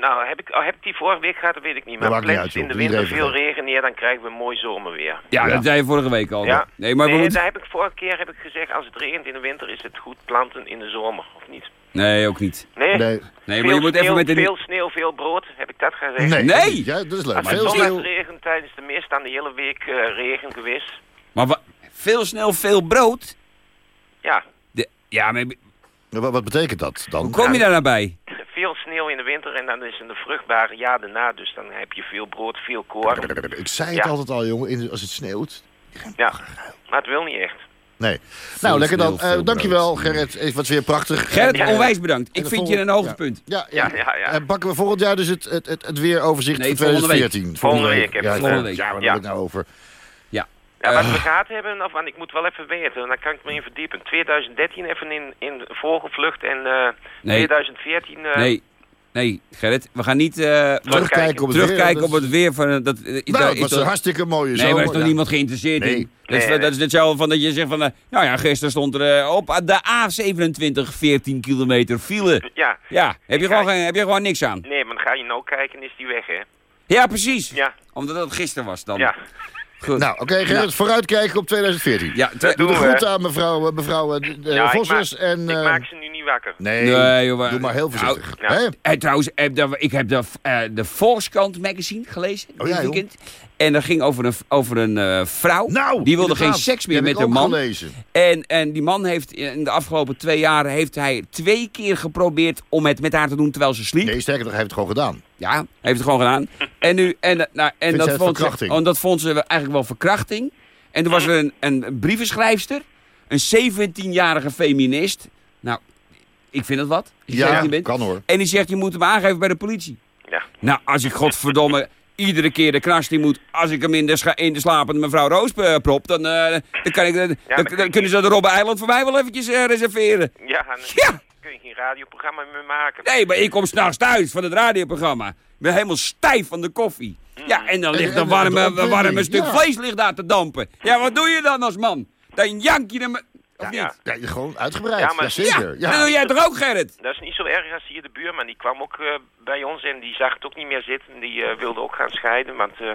Nou, heb ik, oh, heb ik die vorige week gehad, dat weet ik niet. Maar uit, in de joh. Winter veel regen neer, dan krijgen we een mooi zomerweer. Ja, ja. dat zei je vorige week al. Ja. Nee, maar we nee, moeten... daar heb ik vorige keer heb ik gezegd, als het regent in de winter is het goed planten in de zomer, of niet? Nee, ook niet. Nee, Nee. Maar je moet sneeuw, even met de... veel sneeuw, veel brood, heb ik dat gezegd? Nee. Nee. Ja, dat is leuk. Als Veel sneeuw. regent tijdens de mist, dan de hele week eh, regen geweest. Maar veel snel, veel brood? Ja, De... Ja, maar wat betekent dat dan? hoe kom je daar nou bij? Veel sneeuw in de winter en dan is het een vruchtbare jaar daarna. Dus dan heb je veel brood, veel koren. Ik zei het Ja. altijd al, jongen, in- als het sneeuwt. Ja, maar het wil niet echt. Nee. Nou, lekker dan. sneeuw, Eh, veel dankjewel. Gerrit. Het was weer prachtig. Gerrit, Ja. onwijs bedankt. Ik de vind je een hoogtepunt. Ja, ja. Ja, ja, ja. En pakken we volgend jaar dus het, het, het, het weeroverzicht Nee, voor volgende week. 2014. Volgende week volgende week. Ja, waar Ja. hebben we het nou over? Ja. Wat Eh. we gehad hebben, of, want ik moet wel even weten, dan kan ik me in verdiepen. 2013 even in, in vogelvlucht en eh, Nee. 2014... eh, Nee, nee, Gerrit. We gaan niet eh, Terugkijken op het terugkijken weer. op het weer. Van, eh, dat, eh, Nou, dat was toch- een hartstikke mooie Nee, zomer. maar er is toch Ja. niemand geïnteresseerd Nee. in? Dat is, Nee, nee. dat is hetzelfde van dat je zegt van... eh, nou ja, gisteren stond er eh, op de A27 14 kilometer file. Ja, Ja, heb je, gewoon, geen- heb je gewoon niks aan. nee, maar dan ga je nou kijken en is die weg, hè? Ja, precies. Ja, Omdat het gisteren was dan. ja. Goed. Nou, oké, Gerrit, vooruitkijken op 2014. ja, Doe we. groeten aan mevrouw, eh, mevrouw eh, de- Ja, ik Vossers. maak- en, ik eh, maak ze nu niet wakker. Nee, Nee, joh, maar- doe maar heel voorzichtig. Nou, Hè? En trouwens, ik heb de, eh, de Volkskrant magazine gelezen Oh, dit ja, joh. En dat ging over een, over een eh, vrouw. Nou, die wilde geen seks meer met een man. gelezen. En, en die man heeft in de afgelopen twee jaar heeft hij twee keer geprobeerd om het met haar te doen terwijl ze sliep. Nee, sterker nog, hij heeft het gewoon gedaan. Ja, hij heeft het gewoon gedaan. En, nu, en, eh, nou, en dat, vond ze, oh, dat vond ze eigenlijk wel verkrachting. En toen was er een, een brievenschrijfster, een 17-jarige feminist. Nou, ik vind het wat. Ja, 17 bent. kan hoor. En die zegt, je moet hem aangeven bij de politie. Ja. Nou, als ik godverdomme iedere keer de kras die moet... als ik hem in de, scha- in de slapende mevrouw Roos eh, prop... dan, eh, dan, kan ik, dan, kunnen ze de Robben Eiland voor mij wel eventjes eh, reserveren. Ja, en dan Ja. kun je geen radioprogramma meer maken. Nee, maar ik kom s'nachts thuis van het radioprogramma. Ik ben helemaal stijf van de koffie. Ja, en dan ligt en een warme, warme stuk ja. vlees ligt daar te dampen. Ja, wat doe je dan als man? Dan jank je hem... Of Ja. niet? Ja, gewoon uitgebreid. Ja, maar- zeker. Ja, dat doe jij toch ook, Gerrit? Dat is niet zo erg als hier de buurman. Die kwam ook eh, bij ons en die zag het ook niet meer zitten. Die eh, wilde ook gaan scheiden, want eh,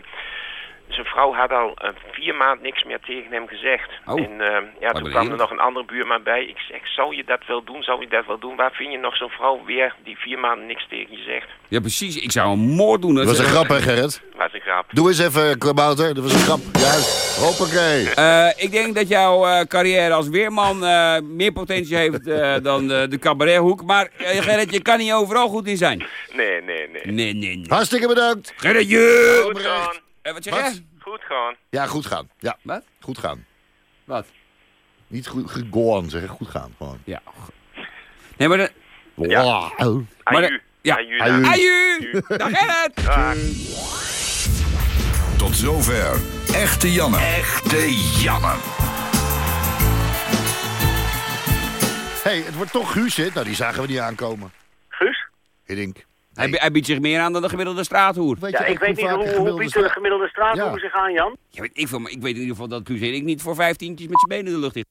zijn vrouw had al eh, vier maanden niks meer tegen hem gezegd. Oh. En eh, ja, toen kwam er nog een andere buurman bij. Ik zeg, zou je dat wel doen? Zou je dat wel doen? Waar vind je nog zo'n vrouw weer die vier maanden niks tegen je zegt? Ja, precies. Ik zou een moord doen. Dat was een grap, hè, Gerrit? Was een grap. Doe eens even, Kabouter. Dat was een grap. Juist. Hoppakee. Eh, ik denk dat jouw eh, carrière als weerman eh, meer potentie heeft eh, dan eh, de cabarethoek. Maar Gerrit, je kan niet overal goed in zijn. Nee, nee, nee. Nee, nee, nee. Hartstikke bedankt. Gerritje! Goed gaan. Eh, wat zeg Wat? je? Goed gaan. Ja, goed gaan. Ja, Wat? goed gaan. Wat? Niet goed, goed gaan, zeg. Goed gaan, gewoon. Ja. Nee, maar de- Ja. Wow. Maar de- Aju. ja. Aju. Aju. Aju! Dag Gerrit! Dag. Tot zover. Echte Janne. Echte Janne. hey, het wordt toch Guus, hè? Nou, die zagen we niet aankomen. Guus? Hiddink. Hij, hij biedt zich meer aan dan de gemiddelde straathoer. Weet Ja, je ik weet niet hoe, hoe biedt de gemiddelde straat Ja. zich aan, Jan? Ja, weet ik, veel, maar ik weet in ieder geval dat Guus Hiddink niet voor vijftientjes met zijn benen in de lucht is.